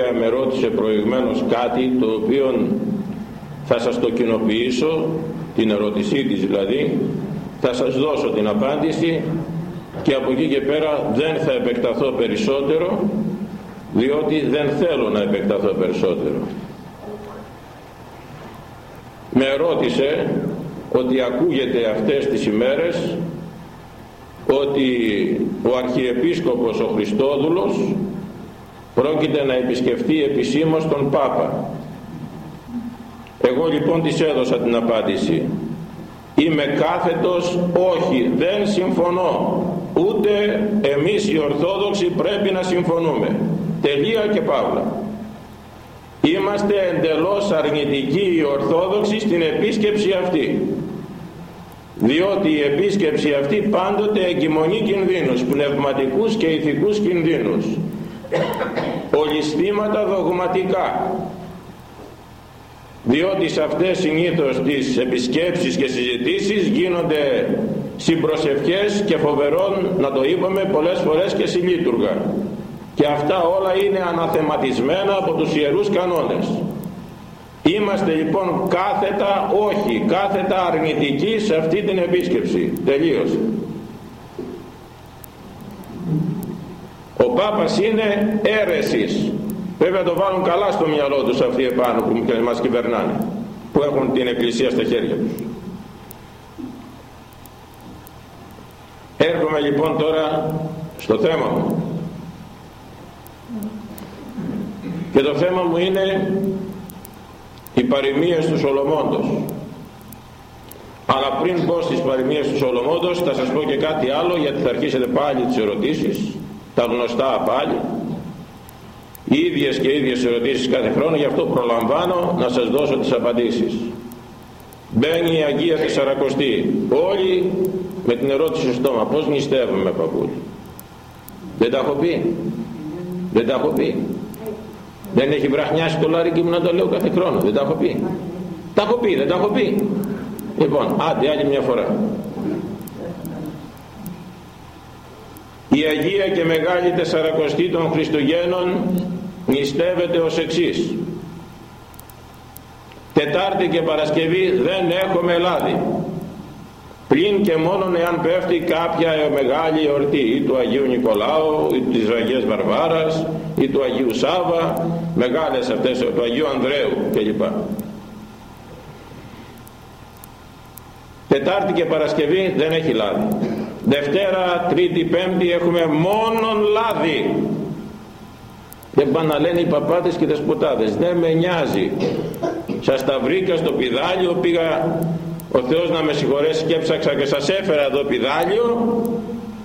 οποία με ρώτησε προηγουμένως κάτι το οποίο θα σας το κοινοποιήσω την ερώτησή της δηλαδή θα σας δώσω την απάντηση και από εκεί και πέρα δεν θα επεκταθώ περισσότερο διότι δεν θέλω να επεκταθώ περισσότερο. Με ρώτησε ότι ακούγεται αυτές τις ημέρες ότι ο Αρχιεπίσκοπος ο Χριστόδουλος πρόκειται να επισκεφτεί επισήμως τον Πάπα. Εγώ λοιπόν της έδωσα την απάντηση. Είμαι κάθετος όχι δεν συμφωνώ. Ούτε εμείς οι Ορθόδοξοι πρέπει να συμφωνούμε. Τελεία και παύλα. Είμαστε εντελώς αρνητικοί οι Ορθόδοξοι στην επίσκεψη αυτή. Διότι η επίσκεψη αυτή πάντοτε εγκυμονεί κινδύνους πνευματικούς και ηθικούς κινδύνους ολισθήματα δογματικά. Διότι σε αυτές συνήθως τις επισκέψεις και συζητήσεις γίνονται συμπροσευχές και φοβερών να το είπαμε πολλές φορές και συλλήτουργα και αυτά όλα είναι αναθεματισμένα από τους ιερούς κανόνες. Είμαστε λοιπόν κάθετα όχι κάθετα αρνητικοί σε αυτή την επίσκεψη. Τελείωσε ο Πάπας είναι αίρεσης Βέβαια το βάλουν καλά στο μυαλό τους αυτοί επάνω που μας κυβερνάνε, που έχουν την Εκκλησία στα χέρια τους. Έρχομαι λοιπόν τώρα στο θέμα μου. Και το θέμα μου είναι οι παροιμίες του Σολομώντος. Αλλά πριν πω στις παροιμίες του Σολομώντος θα σας πω και κάτι άλλο γιατί θα αρχίσετε πάλι τις ερωτήσεις, τα γνωστά πάλι. Οι ίδιες και ίδιες ερωτήσεις κάθε χρόνο γι' αυτό προλαμβάνω να σας δώσω τις απαντήσεις. Μπαίνει η Αγία Τεσσαρακοστή. Όλοι με την ερώτηση στο στόμα πως νηστεύουμε παππούλη δεν τα έχω πει. Δεν τα έχω πει. Δεν έχει βραχνιάσει το λαρίκι μου να το λέω κάθε χρόνο. Δεν τα έχω πει. Τα έχω πει δεν τα έχω πει. Λοιπόν άντε άλλη μια φορά η Αγία και Μεγάλη Τεσσαρακοστή των Χριστουγέννων νηστεύεται ως εξής. Τετάρτη και Παρασκευή δεν έχουμε λάδι πλην και μόνον εάν πέφτει κάποια μεγάλη εορτή ή του Αγίου Νικολάου ή της Αγίας Βαρβάρας ή του Αγίου Σάβα μεγάλες αυτές του Αγίου Ανδρέου κλπ. Τετάρτη και Παρασκευή δεν έχει λάδι Δευτέρα, Τρίτη, Πέμπτη έχουμε μόνον λάδι. Δεν πάνε να λένε οι παπάτες και οι δεσποτάδες. Δεν με νοιάζει. Σας τα βρήκα στο πιδάλιο πήγα ο Θεός να με συγχωρέσει και έψαξα και σας έφερα εδώ πιδάλιο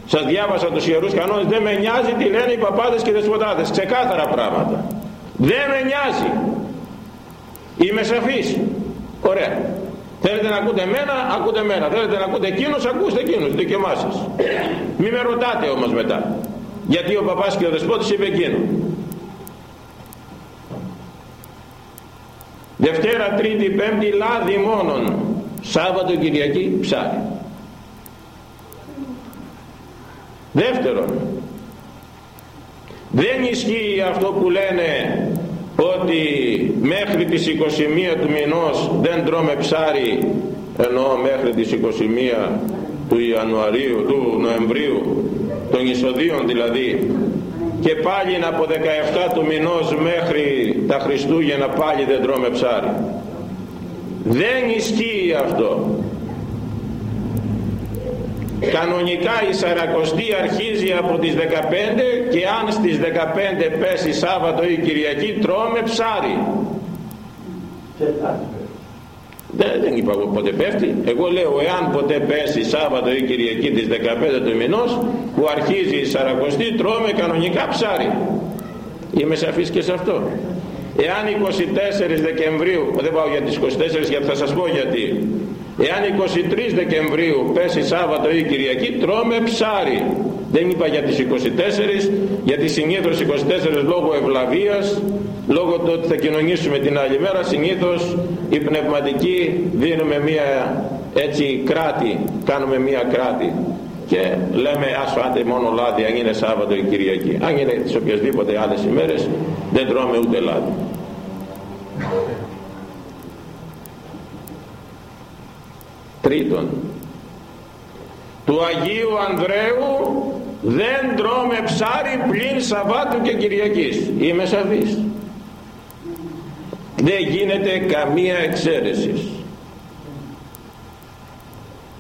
σας διάβασα τους ιερούς κανόνες. Δεν με νοιάζει τι λένε οι παπάτες και οι δεσποτάδες. Ξεκάθαρα πράγματα. Δεν με νοιάζει. Είμαι σαφής. Ωραία Θέλετε να ακούτε εμένα, ακούτε εμένα. Θέλετε να ακούτε εκείνους, ακούστε εκείνους, δικαιωμά σας. Μη με ρωτάτε όμως μετά. Γιατί ο παπάς και ο δεσπότης είπε εκείνο. Δευτέρα, Τρίτη, Πέμπτη, λάδι μόνον. Σάββατο, Κυριακή, ψάρι. Δεύτερον, δεν ισχύει αυτό που λένε ότι μέχρι τις 21 του μηνός δεν τρώμε ψάρι ενώ μέχρι τις 21 του Ιανουαρίου, του Νοεμβρίου των εισοδίων δηλαδή. Και πάλι από 17 του μηνός μέχρι τα Χριστούγεννα πάλι δεν τρώμε ψάρι. Δεν ισχύει αυτό κανονικά η Σαρακοστή αρχίζει από τις 15 και αν στις 15 πέσει Σάββατο ή Κυριακή τρώμε ψάρι. Δεν, δεν είπα ποτέ πέφτει. Εγώ λέω εάν ποτέ πέσει Σάββατο ή Κυριακή της 15 του μηνός που αρχίζει η Σαρακοστή τρώμε κανονικά ψάρι. Είμαι σαφής και σε αυτό. Εάν 24 Δεκεμβρίου δεν πάω για τις 24 γιατί θα σας πω γιατί Εάν 23 Δεκεμβρίου πέσει Σάββατο ή Κυριακή τρώμε ψάρι. Δεν είπα για τις 24 γιατί συνήθως 24 λόγω ευλαβίας λόγω του ότι θα κοινωνήσουμε την άλλη μέρα συνήθως οι πνευματικοί δίνουμε μία έτσι κράτη κάνουμε μία κράτη. Και λέμε ας φάτε μόνο λάδι αν είναι Σάββατο ή Κυριακή αν είναι τις οποιασδήποτε άλλες ημέρες δεν τρώμε ούτε λάδι τρίτον του Αγίου Ανδρέου δεν τρώμε ψάρι πλην Σαββάτου και Κυριακής. Είμαι σαφής. Δεν γίνεται καμία εξαίρεση.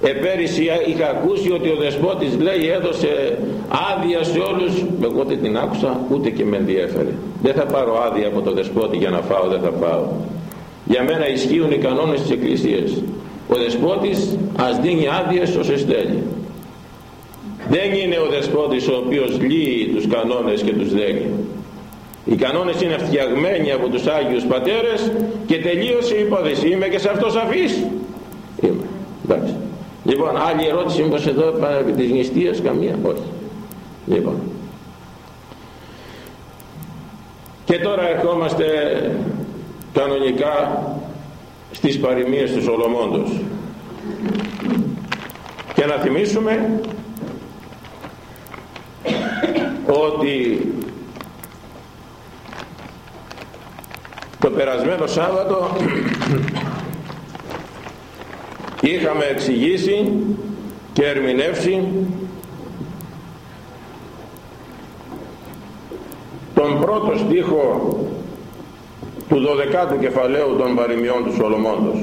Επέρυσι είχα ακούσει ότι ο δεσπότης λέει έδωσε άδεια σε όλους. Εγώ δεν την άκουσα ούτε και με ενδιέφερε δεν θα πάρω άδεια από το δεσπότη για να φάω δεν θα φάω για μένα ισχύουν οι κανόνες της Εκκλησίας ο δεσπότης ας δίνει άδειες όσες θέλει δεν είναι ο δεσπότης ο οποίος λύει τους κανόνες και τους δέχει. Οι κανόνες είναι φτιαγμένοι από τους Άγιους Πατέρες και τελείωσε η υπόθεση. Είμαι και σε αυτό σαφής. Είμαι. Εντάξει. Λοιπόν, άλλη ερώτηση μήπως εδώ επί της νηστείας; Καμία, όχι. Λοιπόν. Και τώρα ερχόμαστε κανονικά στις παροιμίες του Σολομόντος. Και να θυμίσουμε ότι το περασμένο Σάββατο είχαμε εξηγήσει και ερμηνεύσει τον πρώτο στίχο του 12ου κεφαλαίου των παροιμιών του Σολομώντος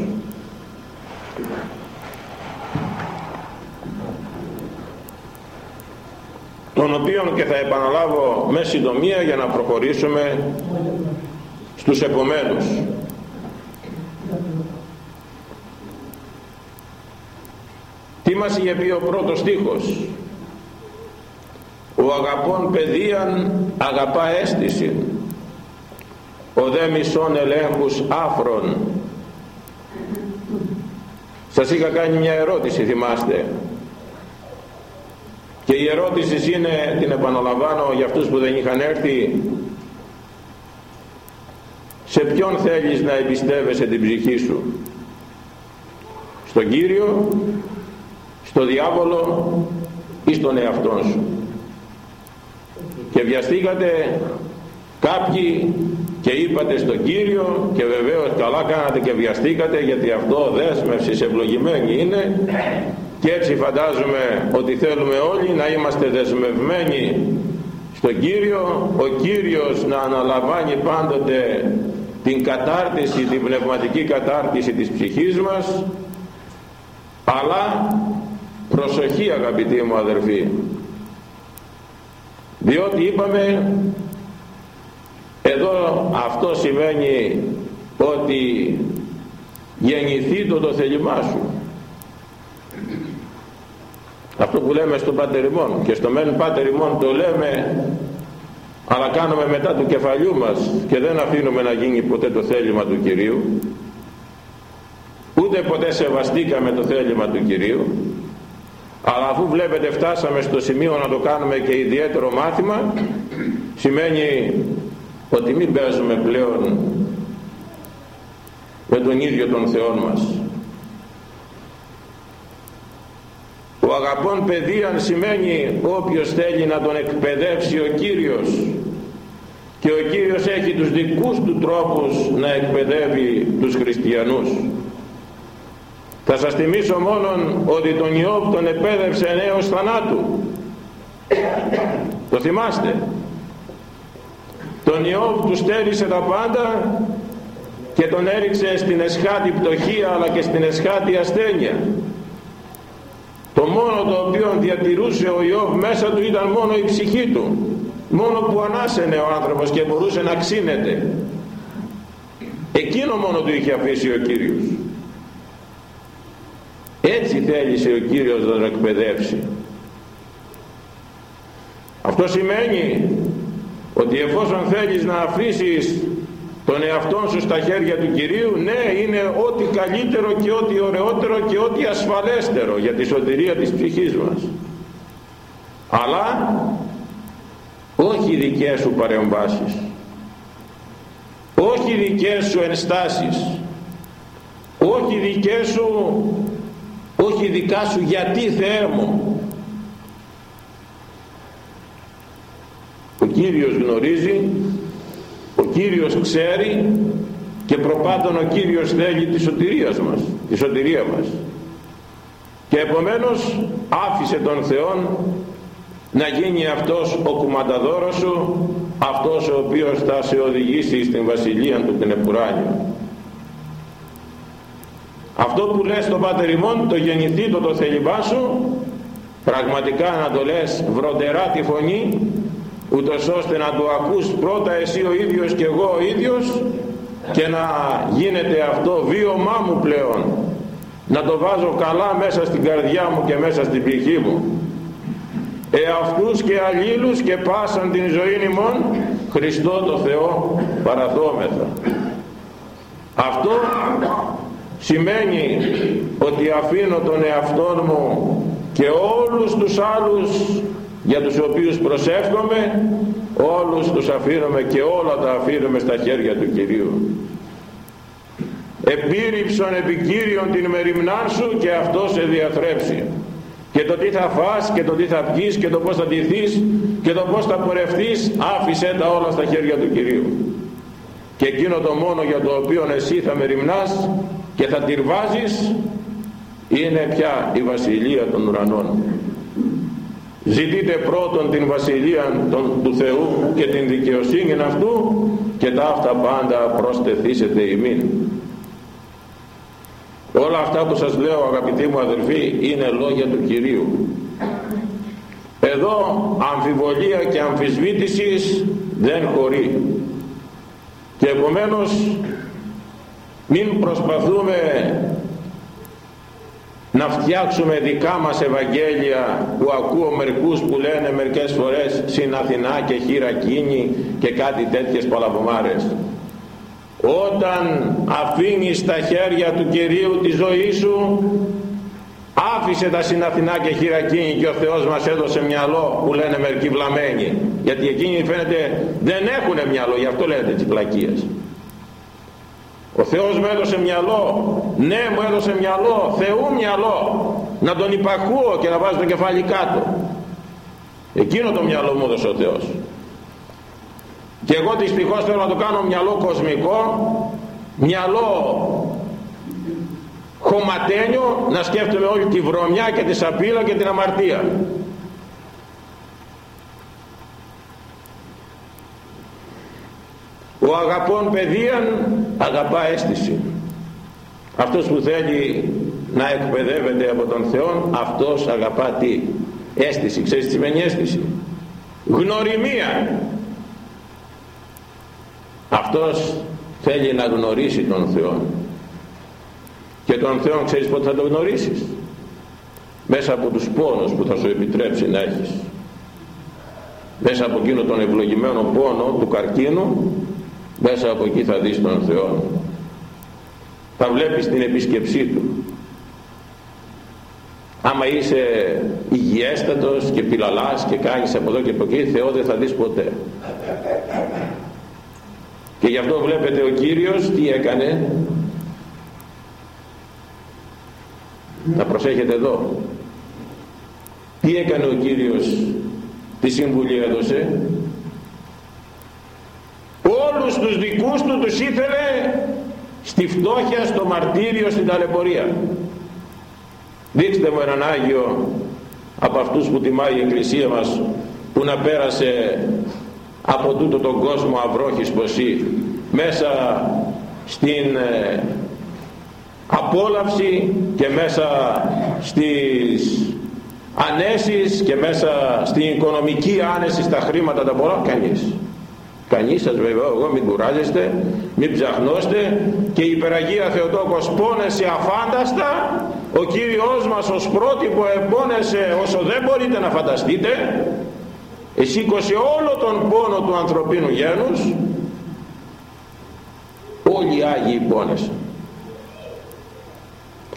τον οποίο και θα επαναλάβω με συντομία για να προχωρήσουμε στους επομένους. Τι μας είχε πει ο πρώτος στίχος; Ο αγαπών παιδείαν αγαπά αίσθηση ο δε μισών ελέγχους άφρον. Σας είχα κάνει μια ερώτηση θυμάστε. Και η ερώτηση είναι την επαναλαμβάνω για αυτούς που δεν είχαν έρθει σε ποιον θέλεις να εμπιστεύεσαι την ψυχή σου; Στον Κύριο στο διάβολο ή στον εαυτό σου; Και βιαστήκατε κάποιοι και είπατε στον Κύριο και βεβαίως καλά κάνατε και βιαστήκατε γιατί αυτό δέσμευση ευλογημένη είναι. Και έτσι φαντάζομαι ότι θέλουμε όλοι να είμαστε δεσμευμένοι στον Κύριο ο Κύριος να αναλαμβάνει πάντοτε την κατάρτιση, την πνευματική κατάρτιση της ψυχής μας. Αλλά προσοχή αγαπητοί μου αδερφοί διότι είπαμε εδώ αυτό σημαίνει ότι γεννηθεί το το θέλημά σου. Αυτό που λέμε στο πατεριμόν και στο μεν πατεριμόν το λέμε αλλά κάνουμε μετά του κεφαλιού μας και δεν αφήνουμε να γίνει ποτέ το θέλημα του Κυρίου. Ούτε ποτέ σεβαστήκαμε το θέλημα του Κυρίου. Αλλά αφού βλέπετε φτάσαμε στο σημείο να το κάνουμε και ιδιαίτερο μάθημα σημαίνει ότι μην παίζουμε πλέον με τον ίδιο τον Θεό μας ο αγαπών παιδείαν σημαίνει όποιος θέλει να τον εκπαιδεύσει ο Κύριος και ο Κύριος έχει τους δικούς του τρόπους να εκπαιδεύει τους χριστιανούς θα σας θυμίσω μόνον ότι τον Ιώβ τον επέδευσε νέος θανάτου. Το θυμάστε; Τον Ιώβ τους στέρισε τα πάντα και τον έριξε στην εσχάτη πτωχία αλλά και στην εσχάτη ασθένεια. Το μόνο το οποίο διατηρούσε ο Ιώβ μέσα του ήταν μόνο η ψυχή του. Μόνο που ανάσαινε ο άνθρωπος και μπορούσε να ξύνεται. Εκείνο μόνο του είχε αφήσει ο Κύριος. Έτσι θέλησε ο Κύριος να τον εκπαιδεύσει. Αυτό σημαίνει ότι εφόσον θέλεις να αφήσεις τον εαυτό σου στα χέρια του Κυρίου, ναι είναι ό,τι καλύτερο και ό,τι ωραιότερο και ό,τι ασφαλέστερο για τη σωτηρία της ψυχής μας. Αλλά όχι δικές σου παρεμβάσεις, όχι δικές σου ενστάσεις, όχι δικές σου όχι δικά σου γιατί Θεέ μου Κύριος γνωρίζει ο Κύριος ξέρει και προπάντων ο Κύριος θέλει τη σωτηρίας μας τη σωτηρία μας. Και επομένως άφησε τον Θεόν να γίνει αυτός ο κουμανταδόρος σου αυτός ο οποίος θα σε οδηγήσει στην βασιλεία του την επουράνια αυτό που λες στον Πάτερ ημών το γεννηθεί το το θέλημά σου πραγματικά να το λες βροντερά τη φωνή ούτως ώστε να το ακούς πρώτα εσύ ο ίδιος και εγώ ο ίδιος και να γίνεται αυτό βίωμά μου πλέον. Να το βάζω καλά μέσα στην καρδιά μου και μέσα στην ψυχή μου. Εαυτούς και αλλήλους και πάσαν την ζωή ημών Χριστό το Θεό παραδόμεθα. Αυτό σημαίνει ότι αφήνω τον εαυτό μου και όλους τους άλλους για τους οποίους προσεύχομαι όλους τους αφήνουμε και όλα τα αφήνουμε στα χέρια του Κυρίου. Επίρρυψον επικύριον την μεριμνά σου και αυτό σε διαθρέψει. Και το τι θα φας και το τι θα πιείς και το πως θα ντυθείς και το πως θα πορευτείς άφησέ τα όλα στα χέρια του Κυρίου. Και εκείνο το μόνο για το οποίο εσύ θα μεριμνάς και θα τυρβάζεις είναι πια η βασιλεία των ουρανών ζητείτε πρώτον την βασιλεία του Θεού και την δικαιοσύνη αυτού και τα αυτά πάντα προστεθήσετε ημίν. Όλα αυτά που σας λέω αγαπητοί μου αδελφοί είναι λόγια του Κυρίου. Εδώ αμφιβολία και αμφισβήτησης δεν χωρεί. Και επομένως μην προσπαθούμε να φτιάξουμε δικά μας Ευαγγέλια που ακούω μερικούς που λένε μερικές φορές στην Αθηνά και χειρακίνη και κάτι τέτοιες παλαβομάρες. Όταν αφήνεις στα χέρια του Κυρίου τη ζωή σου άφησε τα συναθηνά και χειρακίνη και ο Θεός μας έδωσε μυαλό που λένε μερικοί βλαμμένοι. Γιατί εκείνοι φαίνεται δεν έχουν μυαλό γι' αυτό λένε τις πλακίες ο Θεός μου έδωσε μυαλό. Ναι μου έδωσε μυαλό. Θεού μυαλό. Να τον υπακούω και να βάζω το κεφάλι κάτω. Εκείνο το μυαλό μου έδωσε ο Θεός. Και εγώ δυστυχώς θέλω να το κάνω μυαλό κοσμικό μυαλό χωματένιο να σκέφτομαι όλη τη βρωμιά και τη σαπίλα και την αμαρτία ο αγαπών παιδείαν αγαπά αίσθηση. Αυτός που θέλει να εκπαιδεύεται από τον Θεό αυτός αγαπά τι; Αίσθηση. Ξέρεις τι σημαίνει αίσθηση; Γνωριμία. Αυτός θέλει να γνωρίσει τον Θεό και τον Θεό ξέρεις πότε θα τον γνωρίσεις; Μέσα από τους πόνους που θα σου επιτρέψει να έχεις. Μέσα από εκείνο τον ευλογημένο πόνο του καρκίνου μέσα από εκεί θα δεις τον Θεό. Θα βλέπεις την επίσκεψή Του. Άμα είσαι υγιέστατος και πιλαλάς και κάνεις από εδώ και από εκεί Θεό δεν θα δεις ποτέ. Και γι' αυτό βλέπετε ο Κύριος τι έκανε. Να προσέχετε εδώ. Τι έκανε ο Κύριος τι συμβουλή έδωσε όλους τους δικούς του τους ήθελε στη φτώχεια, στο μαρτύριο, στην ταλαιπωρία. Δείξτε μου έναν Άγιο από αυτούς που τιμάει η Εκκλησία μας που να πέρασε από τούτο τον κόσμο αυρόχης ποσή μέσα στην ε, απόλαυση και μέσα στις ανέσεις και μέσα στην οικονομική άνεση στα χρήματα τα πολλά κανείς κανείς σας βέβαια εγώ μην κουράζεστε μην ψαχνώστε και η υπεραγία Θεοτόκος πόνεσε αφάνταστα ο Κύριος μας ως πρότυπο επώνεσε όσο δεν μπορείτε να φανταστείτε εσήκωσε όλο τον πόνο του ανθρωπίνου γένους όλοι οι Άγιοι πόνεσαν.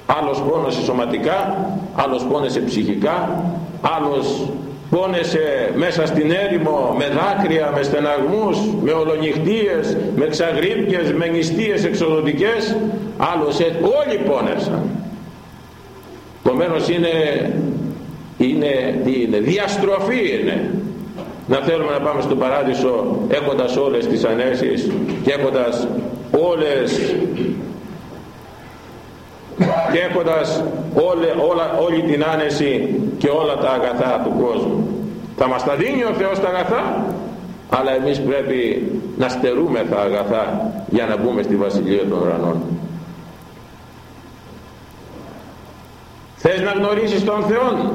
Άλλος πόνεσε σωματικά άλλος πόνεσε ψυχικά άλλος πόνεσε μέσα στην έρημο με δάκρυα, με στεναγμούς, με ολονυχτίες, με ξαγρύπνιες, με νηστείες εξοδοτικές. Άλλος ε, όλοι πόνεσαν επομένως είναι, είναι, τι είναι, διαστροφή είναι. Να θέλουμε να πάμε στον παράδεισο έχοντας όλες τις ανέσεις και έχοντας όλες και έχοντας όλη, όλα, όλη την άνεση και όλα τα αγαθά του κόσμου. Θα μας τα δίνει ο Θεός τα αγαθά αλλά εμείς πρέπει να στερούμε τα αγαθά για να μπούμε στη Βασιλεία των Ουρανών. Θες να γνωρίσεις τον Θεό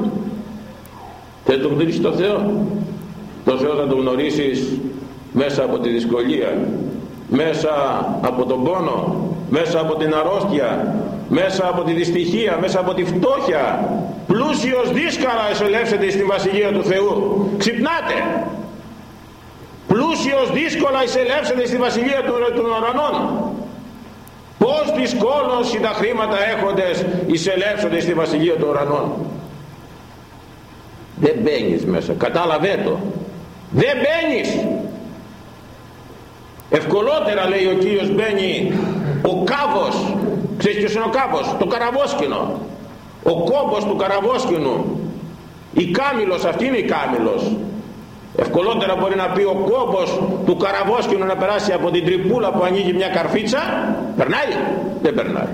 θες να γνωρίσεις τον Θεό. Τον Θεό θα τον γνωρίσεις μέσα από τη δυσκολία μέσα από τον πόνο μέσα από την αρρώστια μέσα από τη δυστυχία μέσα από τη φτώχεια πλούσιος δύσκολα εσελεύσετε στη Βασιλεία του Θεού. Ξυπνάτε! Πλούσιος δύσκολα εισελεύσετε στη βασιλεία των ουρανών. Πως δυσκόλωση τα χρήματα έχοντες εισελεύσονται στη βασιλεία των ουρανών; Δεν μπαίνεις μέσα. Κατάλαβέ το. Δεν μπαίνεις. Ευκολότερα λέει ο Κύριος μπαίνει ο κάβος ξέρεις ποιος είναι ο κάβος; Το καραβόσκηνο. Ο κόμπος του καραβόσκηνου. Η κάμιλος αυτή είναι η κάμιλος. Ευκολότερα μπορεί να πει ο κόμπος του καραβόσκηνου να περάσει από την τρυπούλα που ανοίγει μια καρφίτσα. Περνάει; Δεν περνάει.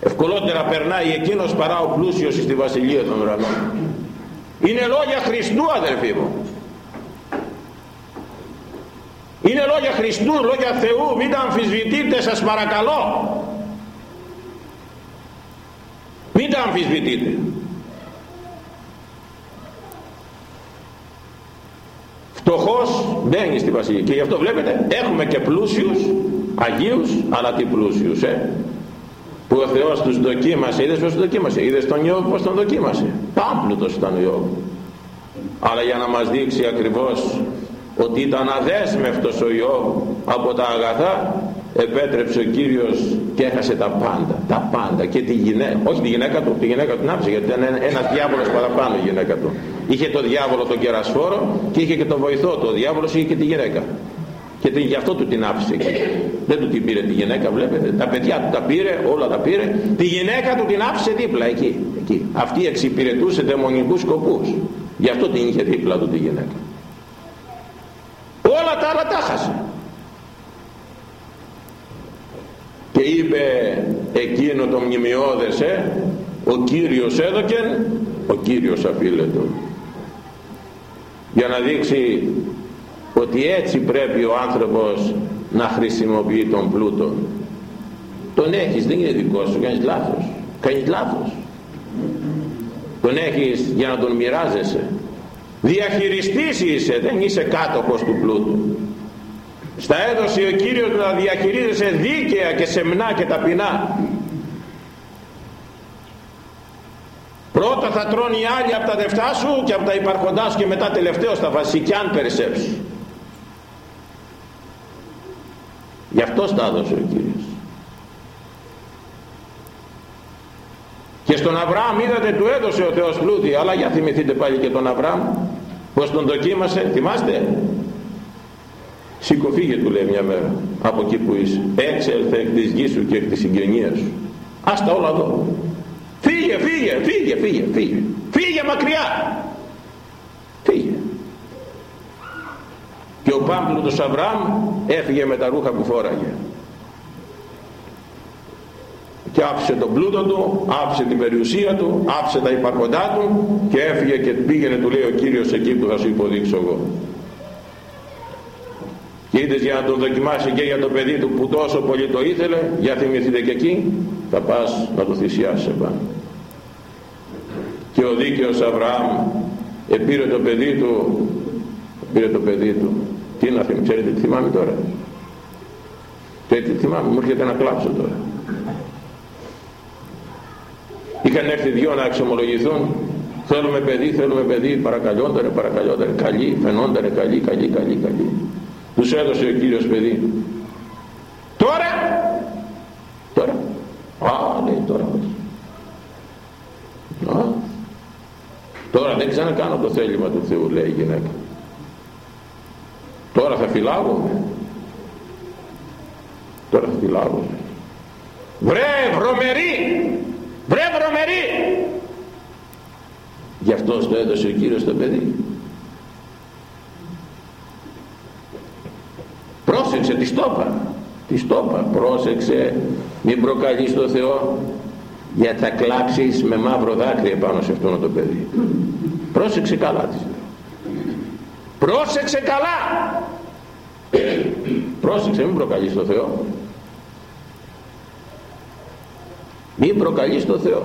Ευκολότερα περνάει εκείνος παρά ο πλούσιος στη βασιλεία των ουρανών. Είναι λόγια Χριστού αδερφοί μου είναι λόγια Χριστού, λόγια Θεού. Μην τα αμφισβητείτε σας παρακαλώ. Μην τα αμφισβητείτε. Φτωχός μπαίνει στη βασιλεία και γι' αυτό βλέπετε έχουμε και πλούσιους Αγίους αλλά τι πλούσιους ε. Που ο Θεός τους δοκίμασε. Είδες πως τους δοκίμασε; Είδες τον Ιώβ πως τον δοκίμασε; Πάμπλουτος ήταν ο Ιώβ. Αλλά για να μας δείξει ακριβώς ότι ήταν αδέσμευτος ο Ιώβ από τα αγαθά επέτρεψε ο Κύριος και έχασε τα πάντα τα πάντα. Και τη γυναίκα όχι τη γυναίκα του, τη γυναίκα του την άφησε γιατί ήταν ένας διάβολος παραπάνω η γυναίκα του. Είχε το διάβολο τον κερασφόρο και είχε και τον βοηθό του. Ο διάβολος είχε και τη γυναίκα. Και γι' αυτό του την άφησε εκεί. Δεν του την πήρε τη γυναίκα βλέπετε. Τα παιδιά του τα πήρε όλα τα πήρε. Τη γυναίκα του την άφησε δίπλα εκεί, εκεί. αυτή εξυπηρετούσε δαιμονικούς σκοπούς. Γι' αυτό την είχε δίπλα του τη γυναίκα όλα τα άλλα τα χάσε. Και είπε εκείνο το μνημειώδες ε, ο Κύριος έδωκεν ο Κύριος αφήλετο για να δείξει ότι έτσι πρέπει ο άνθρωπος να χρησιμοποιεί τον πλούτο. Τον έχεις δεν είναι δικό σου κάνεις λάθος. Κάνεις λάθος. Τον έχεις για να τον μοιράζεσαι διαχειριστής είσαι δεν είσαι κάτοχος του πλούτου. Στα έδωσε ο Κύριος να διαχειρίζεσαι δίκαια και σεμνά και ταπεινά. Πρώτα θα τρώνε οι άλλοι από τα δευτά σου και από τα υπαρχοντάς σου και μετά τελευταίος θα βάσει και αν περισσέψει γι' αυτό τα έδωσε ο Κύριος και στον Αβραάμ είδατε του έδωσε ο Θεός πλούτη. Αλλά για θυμηθείτε πάλι και τον Αβραάμ πως τον δοκίμασε. Θυμάστε; Σήκω φύγε του λέει μια μέρα από εκεί που είσαι. Έξελθε εκ της γης σου και εκ της συγγενείας σου. Ας τα όλα εδώ. Φύγε φύγε φύγε φύγε φύγε. Φύγε μακριά. Φύγε. Και ο πάμπλουτος Αβραάμ έφυγε με τα ρούχα που φόραγε και άφησε τον πλούτο του, άφησε την περιουσία του, άφησε τα υπαρχοντά του και έφυγε και πήγαινε του λέει ο Κύριος εκεί που θα σου υποδείξω εγώ. Και είδες για να τον δοκιμάσει και για το παιδί του που τόσο πολύ το ήθελε, για θυμηθείτε και εκεί, θα πας να το θυσιάσεις επάνω. Και ο δίκαιος Αβραάμ επήρε το παιδί του, πήρε το παιδί του. Τι να θυμάμαι, ξέρετε τι θυμάμαι τώρα; Ξέρετε τι θυμάμαι, μου έρχεται να κλάψω τώρα. Είχαν έρθει δυο να εξομολογηθούν. Θέλουμε παιδί, θέλουμε παιδί, παρακαλιόνταν, παρακαλιόνταν, καλή, φαινόταν καλή, καλή, καλή, καλή. Τους έδωσε ο Κύριος παιδί. Τώρα, τώρα, α, λέει τώρα Α, τώρα δεν ξανακάνω το θέλημα του Θεού, λέει η γυναίκα. Τώρα θα φυλάγω. Τώρα θα φυλάγω. Βρε βρωμερή Βρε βρωμερή! Γι' αυτό στο έδωσε ο Κύριος το παιδί. Πρόσεξε τη στόπα. Τη στόπα. Πρόσεξε. Μην προκαλείς το Θεό. για τα κλάξεις με μαύρο δάκρυ επάνω σε αυτό το παιδί. Πρόσεξε καλά της Πρόσεξε καλά. Πρόσεξε μην προκαλείς το Θεό. Μην προκαλείς το Θεό.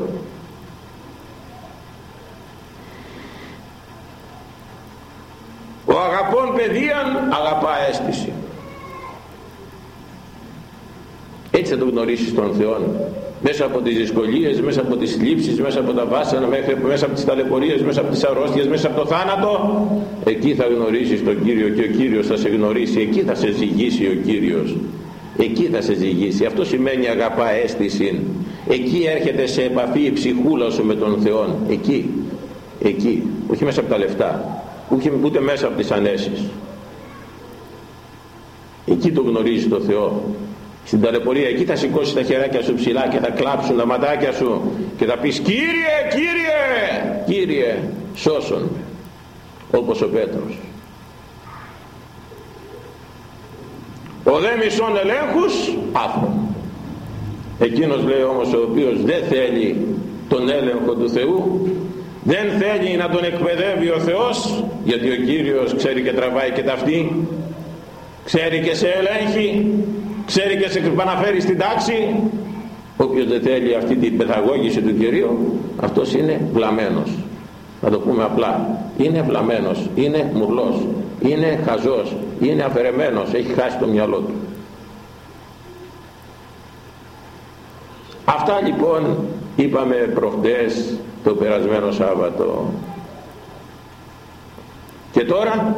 Ο αγαπών παιδίαν αγαπά αίσθηση. Έτσι θα το γνωρίσεις τον Θεό μέσα από τις δυσκολίες, μέσα από τις λήψεις, μέσα από τα βάσανα, μέσα από τις ταλαιπωρίες, μέσα από τις αρρώστιες, μέσα από το θάνατο εκεί θα γνωρίσεις τον Κύριο και ο Κύριος θα σε γνωρίσει, εκεί θα σε ζυγίσει ο Κύριος. Εκεί θα σε ζυγίσει, αυτό σημαίνει αγαπά αίσθηση εκεί έρχεται σε επαφή η ψυχούλα σου με τον Θεό. Εκεί, εκεί, όχι μέσα από τα λεφτά. Ούτε μέσα από τις ανέσεις. Εκεί το γνωρίζει το Θεό. Στην ταλαιπωρία εκεί θα σηκώσει τα χεράκια σου ψηλά και θα κλάψουν τα ματάκια σου και θα πεις Κύριε, Κύριε, Κύριε σώσον με όπως ο Πέτρος ο δε μισών ελέγχους άφρο εκείνος λέει όμως ο οποίος δεν θέλει τον έλεγχο του Θεού δεν θέλει να τον εκπαιδεύει ο Θεός γιατί ο Κύριος ξέρει και τραβάει και ταυτή ξέρει και σε ελέγχει ξέρει και σε επαναφέρει στην τάξη. Όποιος δεν θέλει αυτή την παιδαγώγηση του Κυρίου αυτός είναι βλαμένος να το πούμε απλά. Είναι βλαμένος, είναι μουρλός είναι χαζός, είναι αφαιρεμένος έχει χάσει το μυαλό του αυτά λοιπόν είπαμε προχτές το περασμένο Σάββατο. Και τώρα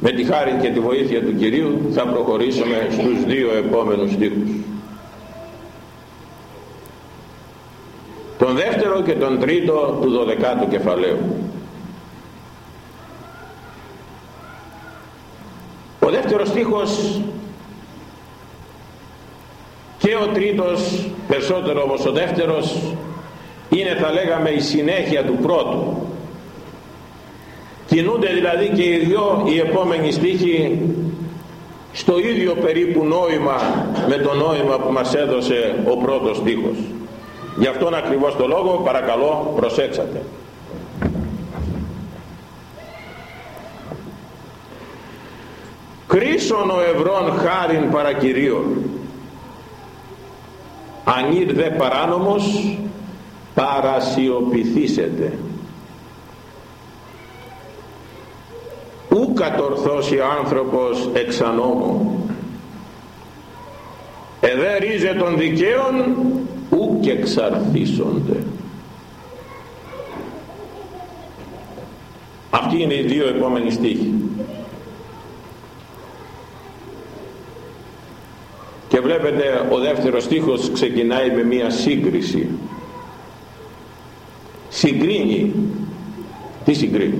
με τη χάρη και τη βοήθεια του Κυρίου θα προχωρήσουμε στους δύο επόμενους στίχους. Τον δεύτερο και τον τρίτο του δωδεκάτου κεφαλαίου. Ο δεύτερος στίχος και ο τρίτος περισσότερο όμως ο δεύτερος είναι θα λέγαμε η συνέχεια του πρώτου. Κινούνται δηλαδή και οι δυο οι επόμενοι στίχοι στο ίδιο περίπου νόημα με το νόημα που μας έδωσε ο πρώτος στίχος. Γι' αυτόν ακριβώς το λόγο παρακαλώ προσέξατε. Κρίσον ο ευρών χάριν παρακυρίων αν ήρθε παράνομος παρασιωπηθήσετε ου κατορθώσει άνθρωπος εξ ανώμου εδέ ρίζε των δικαίων ου και εξαρθίσονται. Αυτοί είναι οι δύο επόμενοι στίχοι και βλέπετε ο δεύτερος στίχος ξεκινάει με μία σύγκριση. Συγκρίνει. Τι συγκρίνει;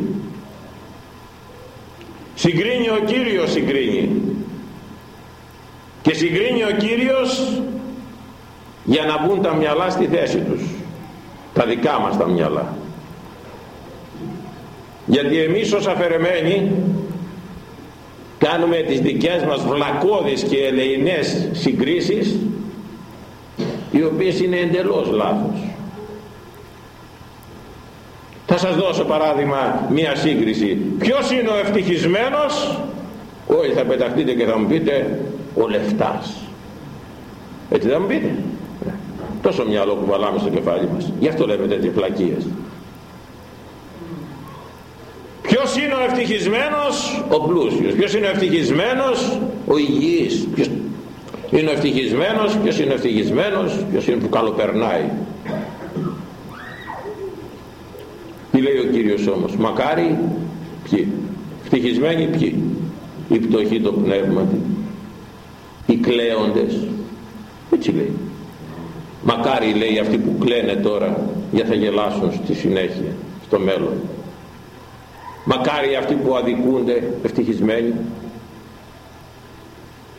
Συγκρίνει ο Κύριος συγκρίνει. Και συγκρίνει ο Κύριος για να μπουν τα μυαλά στη θέση τους. Τα δικά μας τα μυαλά. Γιατί εμείς ως αφαιρεμένοι κάνουμε τις δικές μας βλακώδεις και ελεηνές συγκρίσεις οι οποίες είναι εντελώς λάθος. Θα σας δώσω παράδειγμα μία σύγκριση. Ποιος είναι ο ευτυχισμένος; Όλοι θα πεταχτείτε και θα μου πείτε ο λεφτάς. Έτσι θα μου πείτε. Τόσο μυαλό που βαλάμε στο κεφάλι μας. Γι' αυτό λέμε τέτοιες πλακίες ποιος είναι ο ευτυχισμένος; Ο πλούσιος. Ποιος είναι ο ευτυχισμένος; Ο υγιής. Ποιος είναι ο ευτυχισμένος; Ποιος είναι ο ευτυχισμένος; Ποιος είναι που καλοπερνάει; Τι λέει ο Κύριος όμως; Μακάρι ποιοι; Ευτυχισμένοι ποιοι; Οι πτωχοί το πνεύμα οι κλαίοντες. Έτσι λέει. Μακάρι λέει αυτοί που κλαίνε τώρα για θα γελάσουν στη συνέχεια στο μέλλον μακάρι αυτοί που αδικούνται ευτυχισμένοι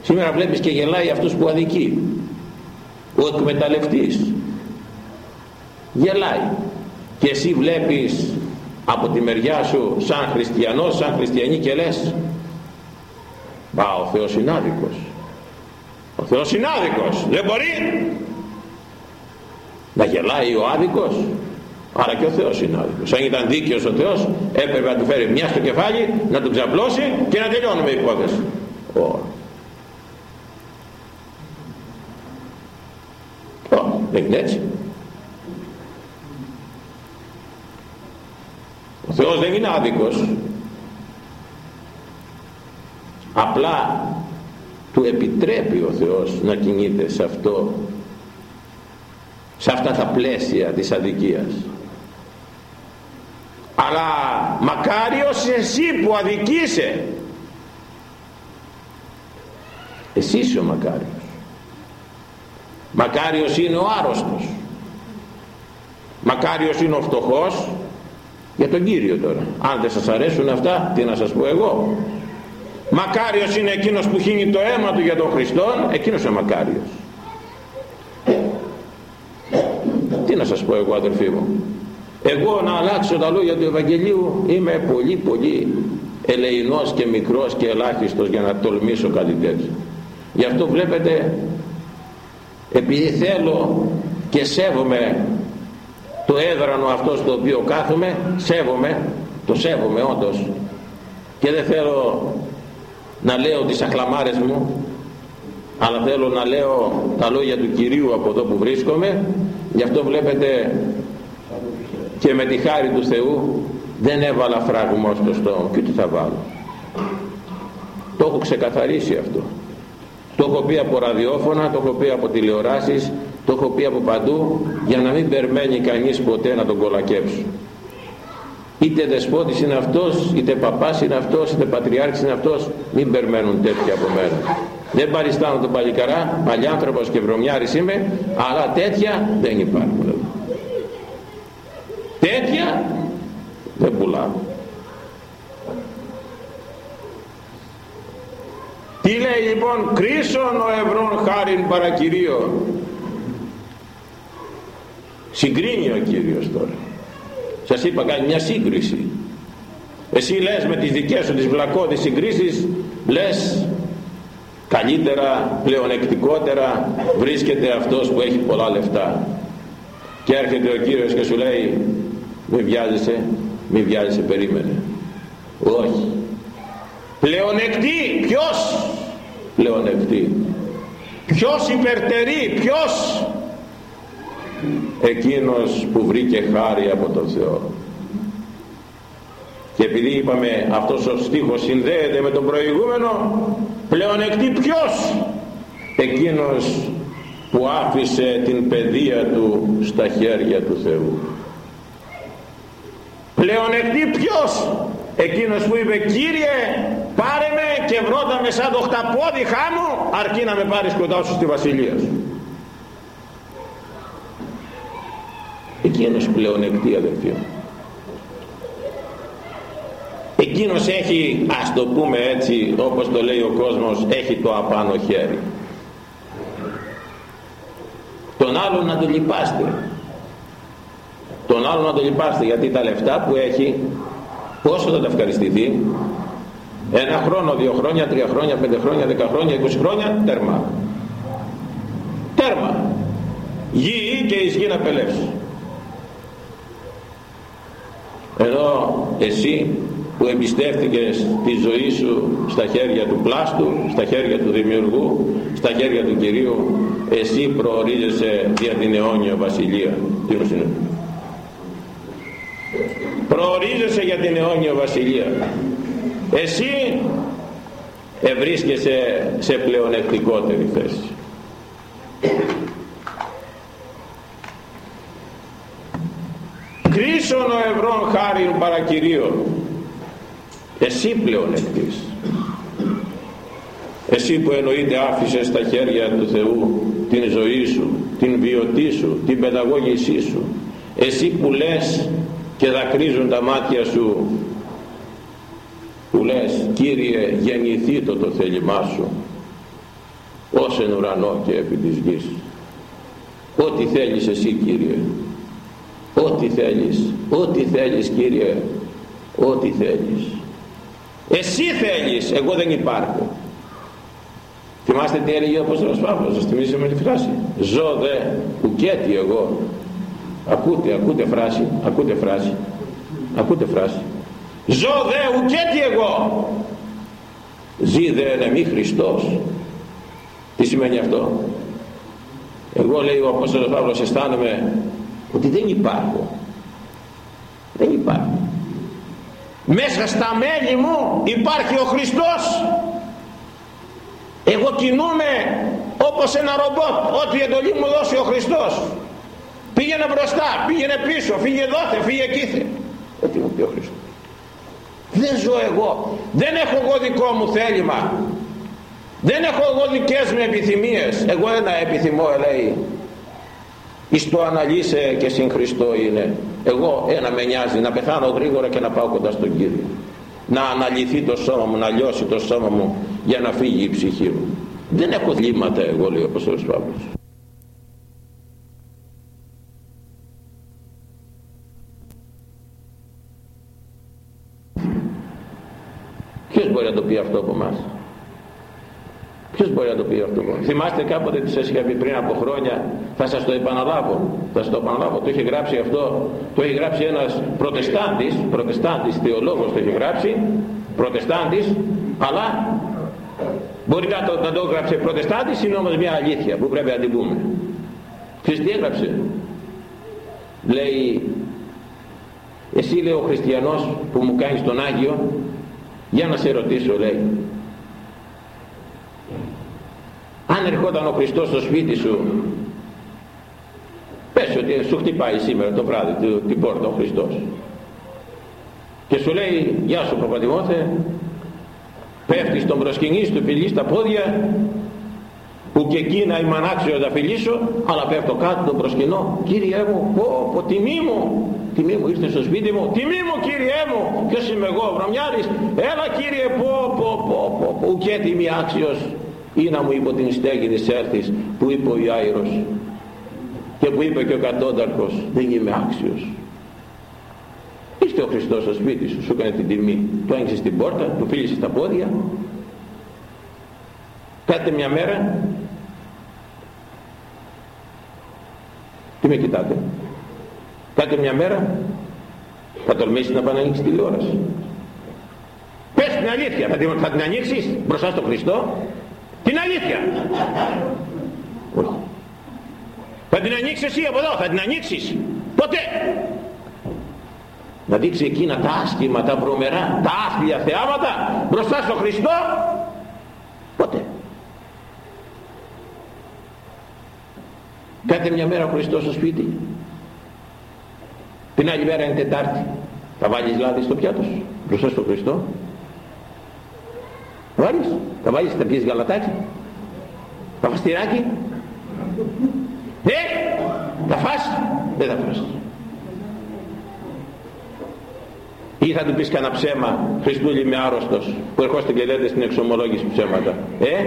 σήμερα βλέπεις και γελάει αυτούς που αδικεί ο εκμεταλλευτής γελάει και εσύ βλέπεις από τη μεριά σου σαν χριστιανός, σαν χριστιανή και λες Μα ο Θεός είναι άδικος. Ο Θεός είναι άδικος. Δεν μπορεί να γελάει ο άδικος. Άρα και ο Θεός είναι άδικος. Αν ήταν δίκαιος ο Θεός έπρεπε να του φέρει μια στο κεφάλι, να του ξαπλώσει και να τελειώνουμε η υπόθεση. Oh. Oh, δεν είναι έτσι. Ο Θεός δεν είναι άδικος. Απλά του επιτρέπει ο Θεός να κινείται σε αυτό σε αυτά τα πλαίσια της αδικίας αλλά μακάριος εσύ που αδικείσαι. Εσύ είσαι ο μακάριος. Μακάριος είναι ο άρρωστος. Μακάριος είναι ο φτωχός. Για τον Κύριο τώρα. Αν δεν σας αρέσουν αυτά τι να σας πω εγώ. Μακάριος είναι εκείνος που χύνει το αίμα του για τον Χριστό. Εκείνος είναι μακάριος. Τι να σας πω εγώ αδερφοί μου εγώ να αλλάξω τα λόγια του Ευαγγελίου είμαι πολύ πολύ ελεηνός και μικρός και ελάχιστος για να τολμήσω κάτι τέτοιο. Γι' αυτό βλέπετε επειδή θέλω και σέβομαι το έδρανο αυτό στο οποίο κάθομαι σέβομαι το σέβομαι όντως και δεν θέλω να λέω τις αχλαμάρες μου αλλά θέλω να λέω τα λόγια του Κυρίου από εδώ που βρίσκομαι γι' αυτό βλέπετε και με τη χάρη του Θεού δεν έβαλα φράγμα στο στόμα και τι θα βάλω; Το έχω ξεκαθαρίσει αυτό. Το έχω πει από ραδιόφωνα το έχω πει από τηλεοράσεις το έχω πει από παντού για να μην περιμένει κανείς ποτέ να τον κολακέψω είτε δεσπότης είναι αυτός είτε παπάς είναι αυτός είτε πατριάρχης είναι αυτός μην περιμένουν τέτοια από μένα. Δεν παριστάνω τον παλικαρά παλιάνθρωπος και βρωμιάρης είμαι αλλά τέτοια δεν υπάρχουν τέτοια δεν πουλάω τι λέει λοιπόν κρίσον ο ευρών χάριν παρακυρίων συγκρίνει ο Κύριος τώρα. Σας είπα κάνει μια σύγκριση. Εσύ λες με τις δικές σου τις βλακώδεις συγκρίσεις λες καλύτερα, πλεονεκτικότερα βρίσκεται αυτός που έχει πολλά λεφτά. Και έρχεται ο Κύριος και σου λέει μη βιάζεσαι, μη βιάζεσαι, περίμενε. Όχι. Πλεονεκτή, ποιος; Πλεονεκτή. Ποιος υπερτερεί, ποιος; Εκείνος που βρήκε χάρη από τον Θεό. Και επειδή είπαμε αυτός ο στίχος συνδέεται με τον προηγούμενο πλεονεκτή ποιος; Εκείνος που άφησε την παιδεία του στα χέρια του Θεού πλεονεκτή ποιος; Εκείνος που είπε Κύριε πάρε με και βρώτα με σαν το χταπόδι χάμου αρκεί να με πάρεις κοντά σου στη βασιλεία σου εκείνος πλεονεκτή αδελφοί εκείνος έχει ας το πούμε έτσι όπως το λέει ο κόσμος έχει το απάνω χέρι. Τον άλλον να το λυπάστε τον άλλον να το λυπάστε γιατί τα λεφτά που έχει πόσο θα τα ευχαριστηθεί; Ένα χρόνο, δύο χρόνια, τρία χρόνια, πέντε χρόνια, δέκα χρόνια, είκοσι χρόνια τέρμα τέρμα γη και εις γη να πελεύσει ενώ εσύ που εμπιστεύτηκες τη ζωή σου στα χέρια του πλάστου, στα χέρια του δημιουργού, στα χέρια του Κυρίου, εσύ προορίζεσαι για την αιώνια βασιλεία. Τι είναι; Προορίζεσαι για την αιώνια βασιλεία. Εσύ ευρίσκεσαι σε πλεονεκτικότερη θέση. Κρίσον ο ευρών χάριν παρακυρίων εσύ πλέον εκτής εσύ που εννοείται άφησες στα χέρια του Θεού την ζωή σου, την βιωτή σου, την παιδαγώγησή σου εσύ που λες και δακρύζουν τα μάτια σου που λες Κύριε γεννηθεί το το θέλημά σου ως εν ουρανό και επί της γης ό,τι θέλεις εσύ Κύριε. Ό,τι θέλεις. Ό,τι θέλεις Κύριε. Ό,τι θέλεις. Εσύ θέλεις. Εγώ δεν υπάρχω. Θυμάστε τι έλεγε ο Απόστολος Παύλος σας θυμίσουμε τη φράση. Ζω δε ουκέτι εγώ ακούτε ακούτε φράση ακούτε φράση ακούτε φράση. Ζω δε ουκέτι εγώ. Ζει δε ενεμή Χριστός τι σημαίνει αυτό; Εγώ λέει ο Απόστολος Παύλος αισθάνομαι ότι δεν υπάρχω. Δεν υπάρχει μέσα στα μέλη μου υπάρχει ο Χριστός. Εγώ κινούμαι όπως ένα ρομπότ. Ό,τι εντολή μου δώσει ο Χριστός πήγαινε μπροστά, πήγαινε πίσω φύγε δόθε, φύγε κήθε ό,τι μου πει ο Χριστός. Δεν ζω εγώ. Δεν έχω εγώ δικό μου θέλημα. Δεν έχω εγώ δικές μου επιθυμίες. Εγώ ένα επιθυμώ λέει. Εις το αναλύσε και συν Χριστό είναι. Εγώ ένα με νοιάζει. Να πεθάνω γρήγορα και να πάω κοντά στον Κύριο. Να αναλυθεί το σώμα μου να λιώσει το σώμα μου για να φύγει η ψυχή μου. Δεν έχω θλίματα εγώ λέει ο Απόστολος Παύλος μπορεί να το πει αυτό από εμάς; Ποιος μπορεί να το πει αυτό. Θυμάστε κάποτε τι σας είχα πει πριν από χρόνια, θα σας το επαναλάβω, θα σας το επαναλάβω. Το είχε γράψει αυτό, το έχει γράψει ένας προτεστάντης, προτεστάντης θεολόγος το έχει γράψει, προτεστάντης, αλλά μπορεί να το, να το έγραψε προτεστάντης, είναι όμως μια αλήθεια που πρέπει να την πούμε. Ξέρεις τι έγραψε; Λέει, εσύ λέει ο χριστιανός που μου κάνεις τον Άγιο, για να σε ρωτήσω λέει, αν ερχόταν ο Χριστός στο σπίτι σου πες ότι σου χτυπάει σήμερα το βράδυ την πόρτα ο Χριστός. Και σου λέει γεια σου Παπαδημόθε. Πέφτεις στον προσκυνής του φιλείς τα πόδια που και εκείνα είμαι ανάξιο να φιλήσω αλλά πέφτω κάτω τον προσκυνώ Κύριε μου πω πω τιμή μου τιμή μου ήρθε στο σπίτι μου. Τιμή μου Κύριε μου. Ποιος είμαι εγώ βρωμιάρης; Έλα Κύριε πω πω πω πω, πω. Ουκέτη είμαι άξιος. Ή να μου υπό την στέγη της έρθεις που είπε ο Ιάηρος. Και που είπε και ο κατόνταρχος δεν είμαι άξιος είστε ο Χριστός στο σπίτι σου σου έκανε την τιμή. Του άνοιξες την πόρτα του φίλησες τα πόδια. Κάτε μια μέρα. Τι με κοιτάτε; Κάτε μια μέρα θα τολμήσεις να πάνε να ανοίξεις τηλεόραση. Πες την αλήθεια θα την, θα την ανοίξεις μπροστά στον Χριστό. Την αλήθεια. Όχι. Θα την ανοίξεις εσύ από εδώ θα την ανοίξεις. Ποτέ. Να δείξει εκείνα τα άσχημα τα βρωμερά τα άθλια θεάματα μπροστά στο Χριστό. Ποτέ. Κάθε μια μέρα ο Χριστός στο σπίτι την άλλη μέρα είναι Τετάρτη θα βάλεις λάδι στο πιάτο σου. Μπροστά στο Χριστό. Βάλεις, θα βάλεις, θα πιεις γαλατάκι, θα φας τυράκι, ε, θα φας, δεν θα φας. Ή θα του πεις κανένα ψέμα, Χριστούλη είμαι άρρωστος, που ερχόστε και λέτε στην εξομολόγηση ψέματα. Ε,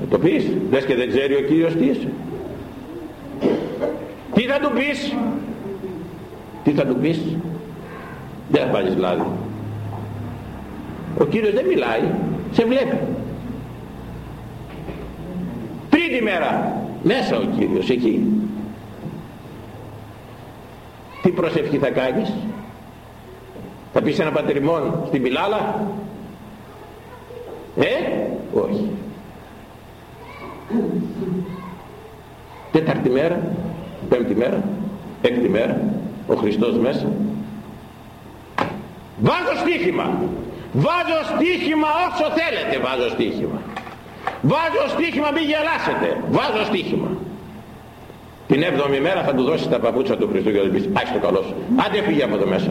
θα το πεις, λες και δεν ξέρει ο Κύριος τι είσαι. Τι θα του πεις, τι θα του πεις, δεν θα βάλεις λάδι. Ο Κύριος δεν μιλάει, σε βλέπει. Τρίτη μέρα μέσα ο Κύριος εκεί. Τι προσευχή θα κάνεις; Θα πεις ένα πατριμόν στην πιλάλα; Ε όχι. Τέταρτη μέρα πέμπτη μέρα έκτη μέρα ο Χριστός μέσα βάζω στοίχημα Βάζω στοίχημα όσο θέλετε βάζω στοίχημα. Βάζω στοίχημα μην γελάσετε. Βάζω στοίχημα. Την έβδομη μέρα θα του δώσει τα παπούτσα του Χριστού και θα του πεις Άχι το καλός σου. Άντε φύγε από εδώ μέσα.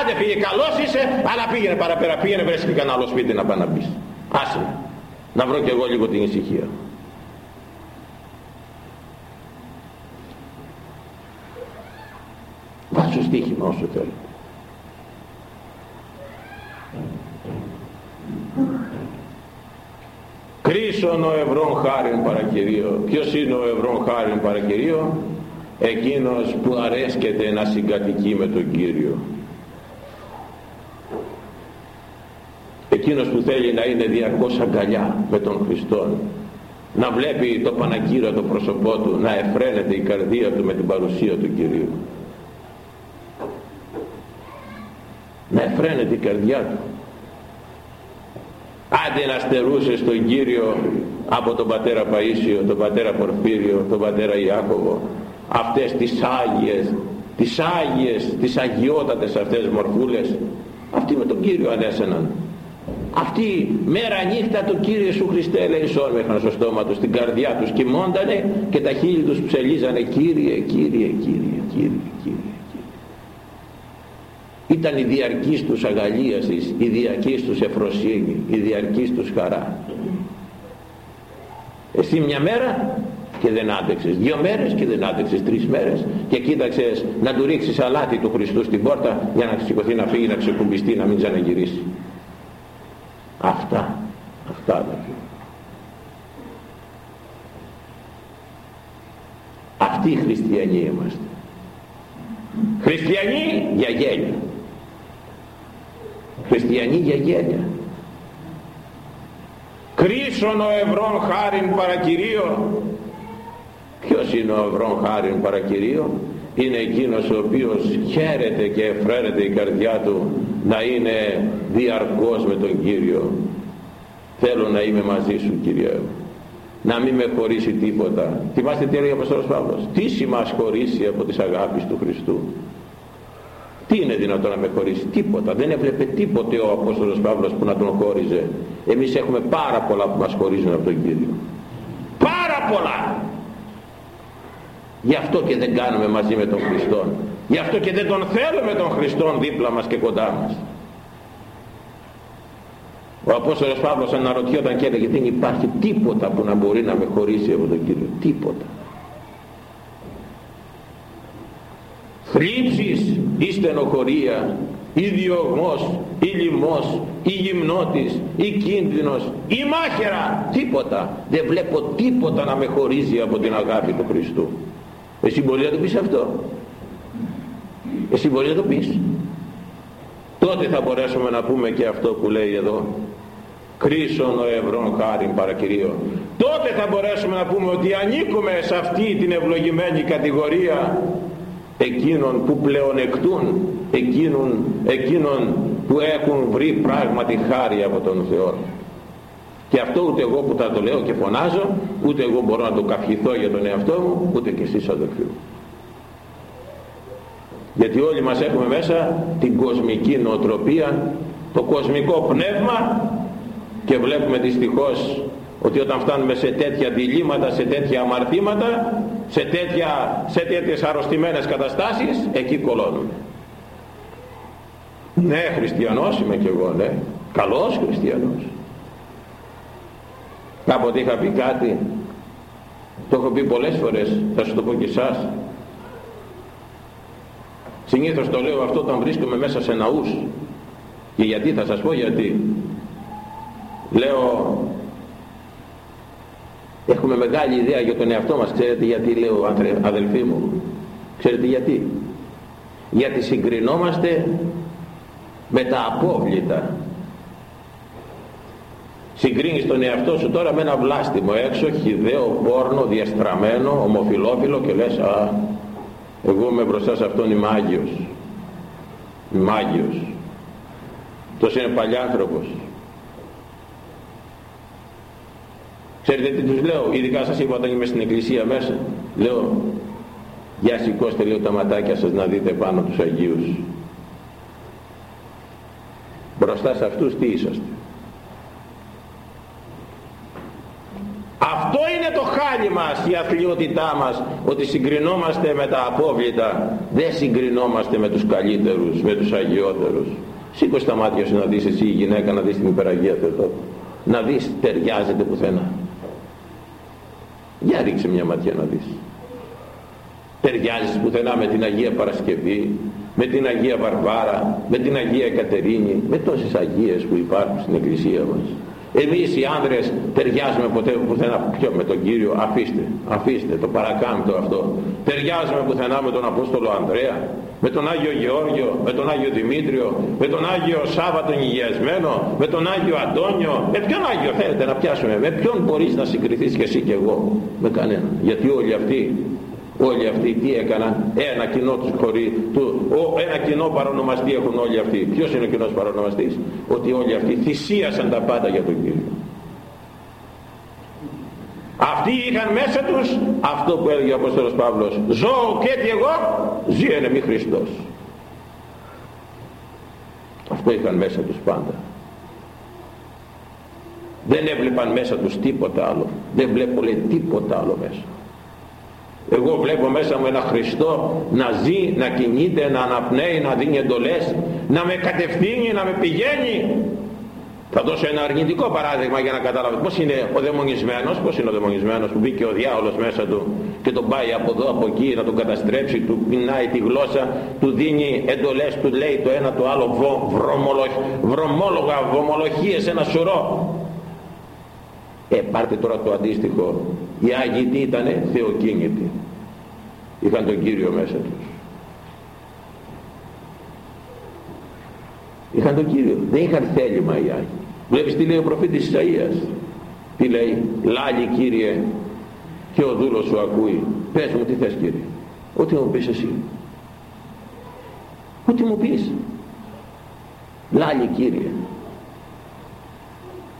Άντε φύγε καλός είσαι αλλά πήγαινε παραπέρα. Πήγαινε βρες και κανένα άλλο σπίτι να πάει να μπεις. Άσε να βρω κι εγώ λίγο την ησυχία. Βάζω στοίχημα όσο θέλετε. Κρίσον ο ευρών χάριν παρακυρίο. Ποιος είναι ο ευρών χάριν παρακυρίο; Εκείνος που αρέσκεται να συγκατοικεί με τον Κύριο. Εκείνος που θέλει να είναι διαρκώς αγκαλιά με τον Χριστό. να βλέπει το πανακύρωτο πρόσωπό του να εφραίνεται η καρδία του με την παρουσία του Κυρίου να εφραίνεται η καρδιά του. Άντε να στερούσε στον Κύριο από τον πατέρα Παΐσιο, τον πατέρα Πορφύριο, τον πατέρα Ιάκωβο αυτές τις Άγιες τις Άγιες, τις αγιότατες αυτές μορφούλες. Αυτοί με τον Κύριο ανέσαιναν. Αυτοί μέρα νύχτα το Κύριε Ιησού Χριστέ λέει σόρμεχαν στο στόμα τους στην καρδιά τους κοιμώντανε και τα χείλη τους ψελίζανε Κύριε, Κύριε, Κύριε, Κύριε, Κύριε ήταν η διαρκής τους αγαλίασης, η διαρκής τους εφροσύνη, η διαρκής τους χαρά. Εσύ μια μέρα και δεν άντεξες, δύο μέρες και δεν άντεξες, τρεις μέρες και κοίταξες να του ρίξεις αλάτι του Χριστού στην πόρτα για να σηκωθεί να φύγει, να ξεκουμπιστεί, να μην ξαναγυρίσει. Αυτά, αυτά αδελφοί. Αυτοί οι χριστιανοί είμαστε. Χριστιανοί για γέλια χριστιανοί για γέλια κρίσον ο ευρών χάριν παρακυρίο ποιος είναι ο ευρών χάριν παρακυρίο είναι εκείνος ο οποίος χαίρεται και εφραίνεται η καρδιά του να είναι διαρκώς με τον Κύριο θέλω να είμαι μαζί σου Κύριε να μην με χωρίσει τίποτα. Θυμάστε τι έλεγε ο Απόστολος Παύλος; Τι σημάς χωρίσει από τις αγάπης του Χριστού τι είναι δυνατόν να με χωρίσει, τίποτα. Δεν έβλεπε τίποτε ο Απόστολος Παύλος που να τον χώριζε. Εμείς έχουμε πάρα πολλά που μας χωρίζουν από τον Κύριο. Πάρα πολλά. Γι' αυτό και δεν κάνουμε μαζί με τον Χριστό. Γι' αυτό και δεν τον θέλουμε τον Χριστό δίπλα μας και κοντά μας. Ο Απόστολος Παύλος αναρωτιόταν και έλεγε δεν υπάρχει τίποτα που να μπορεί να με χωρίσει από τον Κύριο. Τίποτα. θλίψεις ή στενοχωρία ή διωγμός ή λοιμός ή γυμνότης ή κίνδυνος ή μάχαιρα. Τίποτα. Δεν βλέπω τίποτα να με χωρίζει από την αγάπη του Χριστού. Εσύ μπορεί να το πεις αυτό. Εσύ μπορεί να το πεις. Τότε θα μπορέσουμε να πούμε και αυτό που λέει εδώ. Κρίσον ο ευρών χάριν παρακυρίο τότε θα μπορέσουμε να πούμε ότι ανήκουμε σε αυτή την ευλογημένη κατηγορία εκείνων που πλεονεκτούν εκείνων, εκείνων που έχουν βρει πράγματι χάρη από τον Θεό. Και αυτό ούτε εγώ που θα το λέω και φωνάζω ούτε εγώ μπορώ να το καυχηθώ για τον εαυτό μου ούτε και εσείς αδελφοί μου. Γιατί όλοι μας έχουμε μέσα την κοσμική νοοτροπία το κοσμικό πνεύμα και βλέπουμε δυστυχώς ότι όταν φτάνουμε σε τέτοια διλήμματα, σε τέτοια αμαρτήματα, σε, τέτοια, σε τέτοιες αρρωστημένες καταστάσεις, εκεί κολώνουμε. Ναι, χριστιανός είμαι κι εγώ, ναι. Καλός χριστιανός. Κάποτε είχα πει κάτι, το έχω πει πολλές φορές, θα σου το πω και εσάς. Συνήθως το λέω αυτό όταν βρίσκομαι μέσα σε ναούς. Και γιατί θα σας πω γιατί. Λέω Έχουμε μεγάλη ιδέα για τον εαυτό μας. Ξέρετε γιατί λέω αδελφοί μου; Ξέρετε γιατί; Γιατί συγκρινόμαστε με τα απόβλητα. Συγκρίνεις τον εαυτό σου τώρα με ένα βλάστημο έξω, χιδαίο, πόρνο, διαστραμμένο, ομοφιλόφιλο και λες α, εγώ είμαι μπροστά σε αυτόν είμαι Άγιος. Είμαι Άγιος. Τόσο είναι παλιάνθρωπος. Ξέρετε τι τους λέω, ειδικά σας είπα όταν είμαι στην εκκλησία μέσα. Λέω, για σηκώστε λίγο τα ματάκια σας να δείτε πάνω τους Αγίους. Μπροστά σε αυτούς τι είσαστε. Αυτό είναι το χάλι μας, η αθλειότητά μας, ότι συγκρινόμαστε με τα απόβλητα, δεν συγκρινόμαστε με τους καλύτερους, με τους αγιότερους. Σήκω τα μάτια σου να δεις εσύ η γυναίκα, να δεις την υπεραγία Θεό, να δεις ταιριάζεται πουθενά. Για ρίξε μια ματιά να δεις. Ταιριάζεις πουθενά με την Αγία Παρασκευή, με την Αγία Βαρβάρα, με την Αγία Κατερίνη, με τόσες Αγίες που υπάρχουν στην Εκκλησία μας. Εμείς οι άνδρες ταιριάζουμε ποτέ πουθενά ποιο, με τον Κύριο αφήστε, αφήστε το παρακάμπτω αυτό. Ταιριάζουμε πουθενά με τον Απόστολο Ανδρέα με τον Άγιο Γεώργιο με τον Άγιο Δημήτριο με τον Άγιο Σάββατον Υγειασμένο με τον Άγιο Αντώνιο. Με ποιον Άγιο θέλετε να πιάσουμε με ποιον μπορείς να συγκριθείς και εσύ και εγώ με κανένα γιατί όλοι αυτοί όλοι αυτοί τι έκαναν. Ένα κοινό τους χωρί, του, ένα κοινό παρονομαστή έχουν όλοι αυτοί. Ποιος είναι ο κοινός παρονομαστής; Ότι όλοι αυτοί θυσίασαν τα πάντα για τον Κύριο. Αυτοί είχαν μέσα τους αυτό που έλεγε ο Απόστολος Παύλος. Ζω και τι εγώ ζει είναι μη Χριστός αυτό είχαν μέσα τους πάντα. Δεν έβλεπαν μέσα τους τίποτα άλλο. Δεν βλέπω λέει τίποτα άλλο μέσα εγώ βλέπω μέσα μου ένα Χριστό να ζει, να κινείται, να αναπνέει, να δίνει εντολές, να με κατευθύνει, να με πηγαίνει θα δώσω ένα αρνητικό παράδειγμα για να καταλάβετε πώς είναι ο δαιμονισμένος, πώς είναι ο δαιμονισμένος που μπήκε ο διάολος μέσα του και τον πάει από εδώ από εκεί να τον καταστρέψει, του πεινάει τη γλώσσα, του δίνει εντολές, του λέει το ένα το άλλο βο, βρωμόλογα, βομολογίες, ένα σωρό. Ε, πάρτε τώρα το αντίστοιχο. Οι Άγιοι τι ήτανε, θεοκίνητοι. Είχαν τον Κύριο μέσα τους. Είχαν τον Κύριο. Δεν είχαν θέλημα οι Άγιοι. Βλέπεις τι λέει ο προφήτης Ισαΐας. Τι λέει. Λάλη Κύριε και ο δούλος σου ακούει. Πες μου τι θες Κύριε. Ό,τι μου πεις εσύ. Ό,τι μου πεις. Λάλη Κύριε.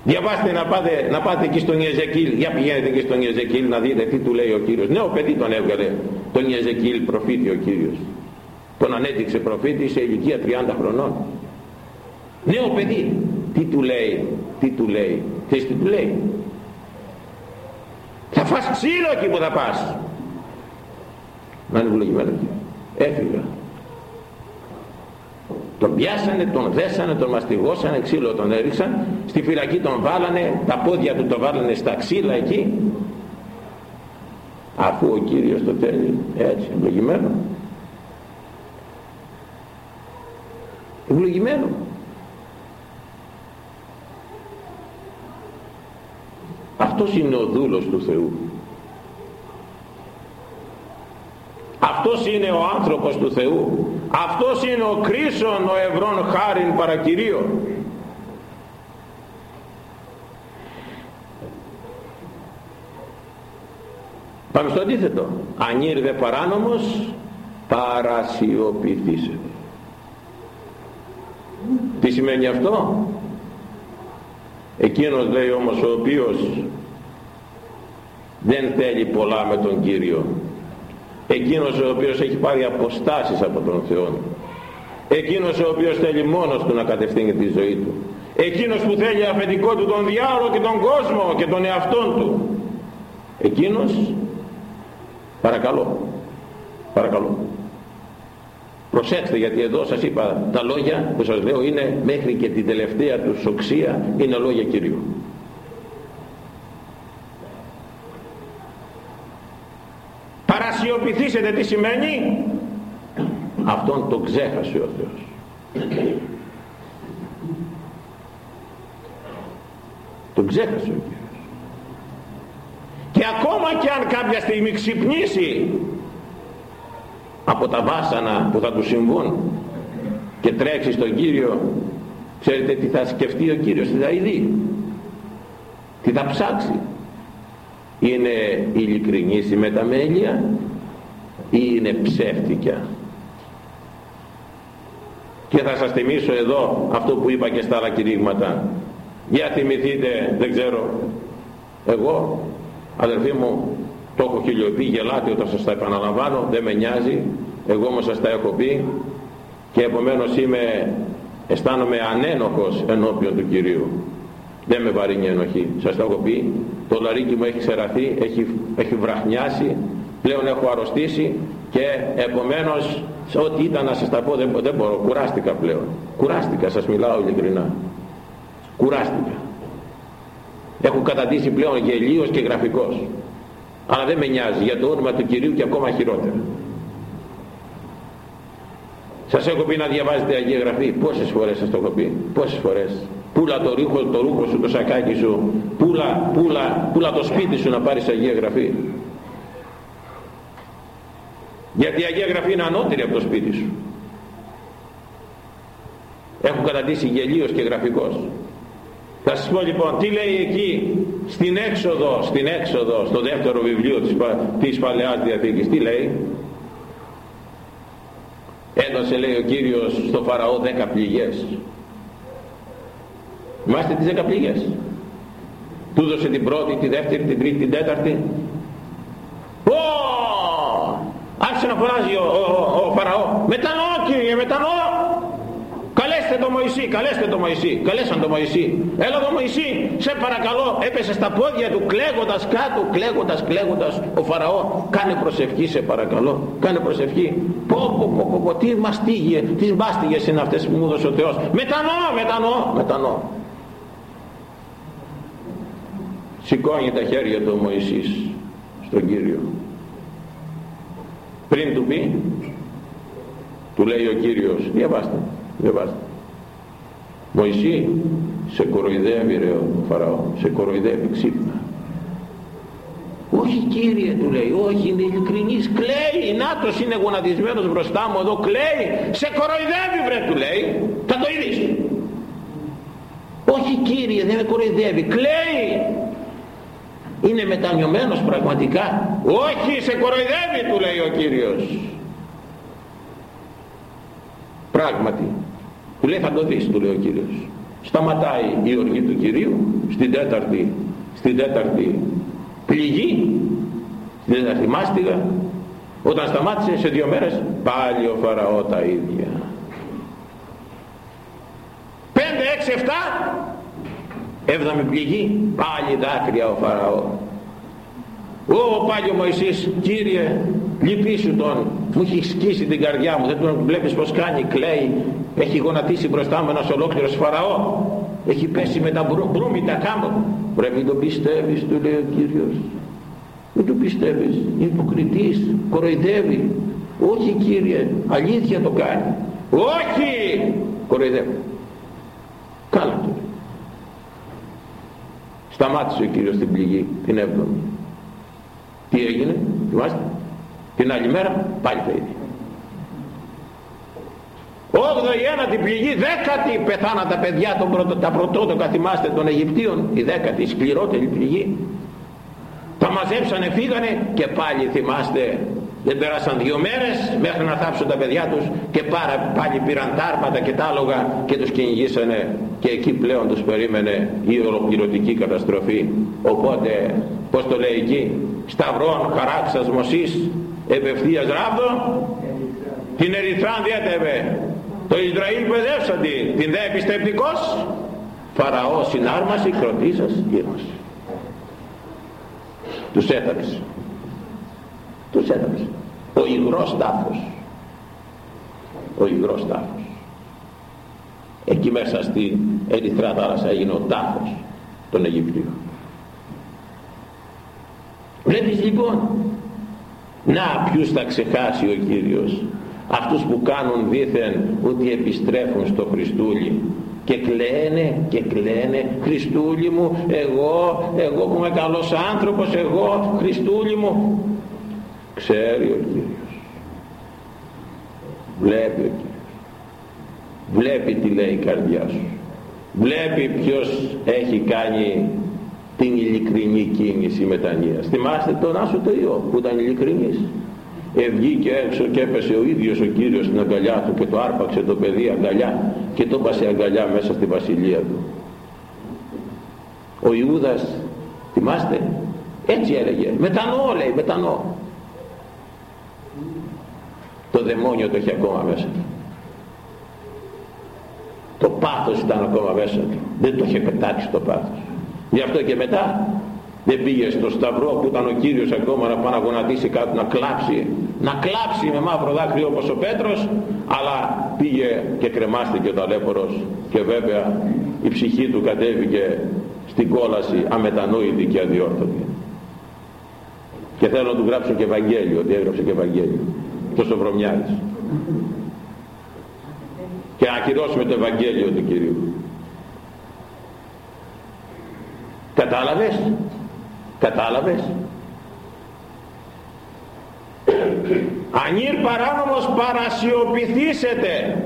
Διαβάστε να πάτε, να πάτε εκεί στον Ιεζεκίλ. Για πηγαίνετε εκεί στον Ιεζεκίλ να δείτε τι του λέει ο Κύριος. Νέο παιδί τον έβγαλε τον Ιεζεκίλ προφήτη ο Κύριος. Τον ανέτυξε προφήτη σε ηλικία 30 χρονών. Νέο παιδί. Τι του λέει, τι του λέει, ξέρεις τι του λέει; Θα φας ξύλο εκεί που θα πας. Να είναι ευλογημένο εκεί. Έφυγα. Τον πιάσανε, τον δέσανε, τον μαστιγώσανε, ξύλο τον έριξαν, στη φυλακή τον βάλανε, τα πόδια του τον βάλανε στα ξύλα εκεί. Αφού ο Κύριος το θέλει έτσι, ευλογημένο. Ευλογημένο. Αυτός είναι ο δούλος του Θεού. Αυτός είναι ο άνθρωπος του Θεού. Αυτός είναι ο κρίσον ο ευρών χάριν παρακυρίων. Πάμε στο αντίθετο. Αν ήρθε παράνομος παρασιοποιηθήσε. Τι σημαίνει αυτό; Εκείνος λέει όμως ο οποίος δεν θέλει πολλά με τον Κύριο εκείνος ο οποίος έχει πάρει αποστάσεις από τον Θεό. Εκείνος ο οποίος θέλει μόνος του να κατευθύνει τη ζωή του. Εκείνος που θέλει αφεντικό του τον διάολο και τον κόσμο και τον εαυτόν του. Εκείνος παρακαλώ παρακαλώ. Προσέξτε γιατί εδώ σας είπα τα λόγια που σας λέω είναι μέχρι και την τελευταία τους σοξία είναι λόγια Κυρίου παρασιωπηθήσετε τι σημαίνει; Αυτόν το ξέχασε ο Θεός. Τον ξέχασε ο Κύριος. Και ακόμα και αν κάποια στιγμή ξυπνήσει από τα βάσανα που θα του συμβούν και τρέξει στον Κύριο ξέρετε τι θα σκεφτεί ο Κύριος τι θα ειδεί τι θα ψάξει. Είναι ειλικρινής η μεταμέλεια ή είναι ψεύτικια. Και θα σας θυμίσω εδώ αυτό που είπα και στα άλλα κηρύγματα. Για θυμηθείτε δεν ξέρω εγώ αδερφοί μου το έχω χιλιοπεί γελάτε όταν σας τα επαναλαμβάνω δεν με νοιάζει εγώ όμως σας τα έχω πει και επομένως είμαι αισθάνομαι ανένοχος ενώπιον του Κυρίου. Δεν με βαρύνει ενοχή σας τα έχω πει. Το λαρίκι μου έχει ξεραθεί έχει, έχει βραχνιάσει πλέον έχω αρρωστήσει και επομένως σε ό,τι ήταν να σας τα πω δεν, δεν μπορώ. Κουράστηκα πλέον. Κουράστηκα σας μιλάω ειλικρινά. Κουράστηκα. Έχω καταντήσει πλέον γελίος και γραφικός. Αλλά δεν με νοιάζει για το όνομα του Κυρίου και ακόμα χειρότερα. Σας έχω πει να διαβάζετε Αγία Γραφή. Πόσες φορές σας το έχω πει. Πόσες φορές. Πουλα το ρούχο, το ρούχο σου, το σακάκι σου, πουλα, πουλα, πουλα το σπίτι σου να πάρεις Αγία Γραφή. Γιατί η Αγία Γραφή είναι ανώτερη από το σπίτι σου. Έχω καταντήσει γελίος και γραφικός. Θα σας πω λοιπόν τι λέει εκεί στην έξοδο, στην έξοδο, στο δεύτερο βιβλίο της, της Παλαιάς Διαθήκης. Τι λέει; Έδωσε λέει ο Κύριος στο Φαραώ δέκα πληγές. Μάστε τις δέκα πληγές; Του δώσε την πρώτη, τη δεύτερη, την τρίτη, την τέταρτη. Ω! Άρχισε να φωνάζει ο, ο, ο, Φαραώ. Μετανοώ Κύριε, μετανοώ. Καλέστε το Μωυσή, καλέστε το Μωυσή. Καλέσαν το Μωυσή. Έλα το Μωυσή, σε παρακαλώ. Έπεσε στα πόδια του κλαίγοντας κάτω, κλαίγοντας, κλαίγοντας ο Φαραώ. Κάνε προσευχή σε παρακαλώ. Κάνε προσευχή. Πω, πω, πω, πω, πω τι μαστίγε, τι μάστιγες είναι αυτές που μου έδωσε ο Θεός. Μετανοώ, μετανοώ, μετανοώ. Σηκώνει τα χέρια του ο Μωυσής στον Κύριο. Πριν του πει, του λέει ο Κύριος, διαβάστε, διαβάστε. Μωυσή, σε κοροϊδεύει ρε ο Φαραώ, σε κοροϊδεύει ξύπνα. Όχι κύριε του λέει, όχι είναι ειλικρινής, κλαίει, νάτος είναι γονατισμένος μπροστά μου εδώ, κλαίει, σε κοροϊδεύει βρε του λέει, θα το είδεις. Όχι κύριε δεν με κοροϊδεύει, κλαίει, είναι μετανιωμένος πραγματικά. Όχι σε κοροϊδεύει του λέει ο Κύριος. Πράγματι. Του λέει θα το δεις του λέει ο Κύριος. Σταματάει η οργή του Κυρίου στην τέταρτη στην τέταρτη πληγή στην τέταρτη μάστιγα. Όταν σταμάτησε σε δύο μέρες πάλι ο Φαραώ τα ίδια. Πέντε, έξι, εφτά έβδομη πληγή πάλι δάκρυα ο Φαραώ. Ω πάλι ο Μωυσής Κύριε λυπήσου τον μου έχεις σκίσει την καρδιά μου δεν τον βλέπεις πως κάνει κλαίει έχει γονατίσει μπροστά μου ένας ολόκληρος Φαραώ. Έχει πέσει με τα μπρούμητα κάμω. Πρέπει να το πιστεύεις του λέει ο Κύριος. Δεν το πιστεύεις. Είναι υποκριτής κοροϊδεύει. Όχι Κύριε αλήθεια το κάνει. Όχι κοροϊδεύει. Καλά του σταμάτησε ο Κύριος την πληγή την έβδομη. Τι έγινε θυμάστε; Την άλλη μέρα πάλι το ίδιο. 8η ένατη πληγή δέκατη πεθάνα τα παιδιά των πρώτο, τα πρωτότοκα θυμάστε των Αιγυπτίων. Η δέκατη σκληρότερη πληγή. Τα μαζέψανε φύγανε και πάλι θυμάστε δεν πέρασαν δύο μέρες μέχρι να θάψουν τα παιδιά τους και πάρα, πάλι πήραν τάρματα και τα άλογα και τους κυνηγήσανε. Και εκεί πλέον τους περίμενε η ολοκληρωτική καταστροφή. Οπότε πως το λέει εκεί σταυρών χαράξας μοσής επευθείας ράβδο την Ερυθράν διέτευε. Το Ισραήλ παιδεύσαντι την δε επιστεπτικός Φαραώ συνάρμαση κροτήσας γύρος τους έθαψε τους έδωσε ο υγρός τάφος. Ο υγρός τάφος. Εκεί μέσα στη Ερυθρά θάλασσα έγινε ο τάφος των Αιγυπτίων. Βλέπεις λοιπόν να ποιους θα ξεχάσει ο Κύριος αυτούς που κάνουν δήθεν ότι επιστρέφουν στο Χριστούλη και κλαίνε και κλαίνε Χριστούλη μου εγώ εγώ που είμαι καλός άνθρωπος εγώ Χριστούλη μου ξέρει ο Κύριος. Βλέπει ο Κύριος. Βλέπει τι λέει η καρδιά σου. Βλέπει ποιος έχει κάνει την ειλικρινή κίνηση μετανοίας θυμάστε τον Άσο το Υιό που ήταν ειλικρινής. Ευγήκε έξω και έπεσε ο ίδιος ο Κύριος στην αγκαλιά του και το άρπαξε το παιδί αγκαλιά και το πασε αγκαλιά μέσα στη βασιλεία του. Ο Ιούδας θυμάστε έτσι έλεγε. Μετανοώ λέει μετανοώ το δαιμόνιο το έχει ακόμα μέσα του. Το πάθος ήταν ακόμα μέσα του. Δεν το είχε πετάξει το πάθος. Γι' αυτό και μετά δεν πήγε στο σταυρό που ήταν ο Κύριος ακόμα να πάει να γονατίσει κάτω να κλάψει να κλάψει με μαύρο δάκρυ όπως ο Πέτρος αλλά πήγε και κρεμάστηκε ο ταλέπορος και βέβαια η ψυχή του κατέβηκε στην κόλαση αμετανόητη και αδιόρθωτη. Και θέλω να του γράψω και Ευαγγέλιο ότι έγραψε και Ευαγγέλιο τόσο βρωμιάρης και να ακυρώσουμε το Ευαγγέλιο του Κυρίου. Κατάλαβες; Κατάλαβες; Ανήρ παράνομος παρασιωπηθήσετε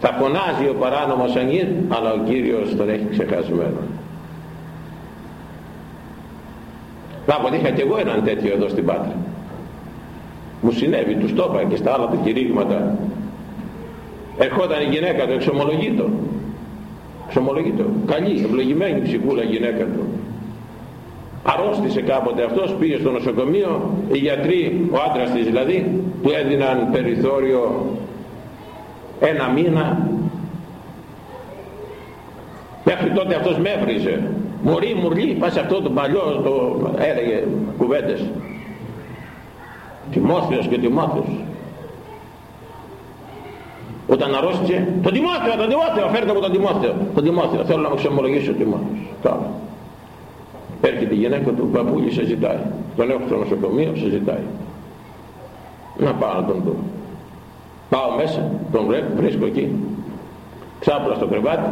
θα φωνάζει ο παράνομος ανήρ αλλά ο Κύριος τον έχει ξεχασμένο. Κάποτε είχα και εγώ έναν τέτοιο εδώ στην Πάτρα μου συνέβη, τους το είπα και στα άλλα τα κηρύγματα. Ερχόταν η γυναίκα του εξομολογήτω εξομολογήτω καλή, ευλογημένη ψυχούλα γυναίκα του. Αρρώστησε κάποτε αυτός πήγε στο νοσοκομείο οι γιατροί, ο άντρας της δηλαδή του έδιναν περιθώριο ένα μήνα. Μέχρι τότε αυτός με έβριζε. Μωρή μουρλή πας αυτό το παλιό το έλεγε κουβέντες Τιμόθεος και Τιμόθεος. Όταν αρρώστησε τον Τιμόθεο, τον Τιμόθεο, φέρτε μου τον Τιμόθεο. Τον Τιμόθεο, θέλω να μου ξεμολογήσει ο Τιμόθεος. Καλά. έρχεται η γυναίκα του παππούλη σε ζητάει. Τον έχω στο νοσοκομείο σε ζητάει. Να πάω να τον δω. Πάω μέσα, τον βρίσκω εκεί. Ξάπλα στο κρεβάτι.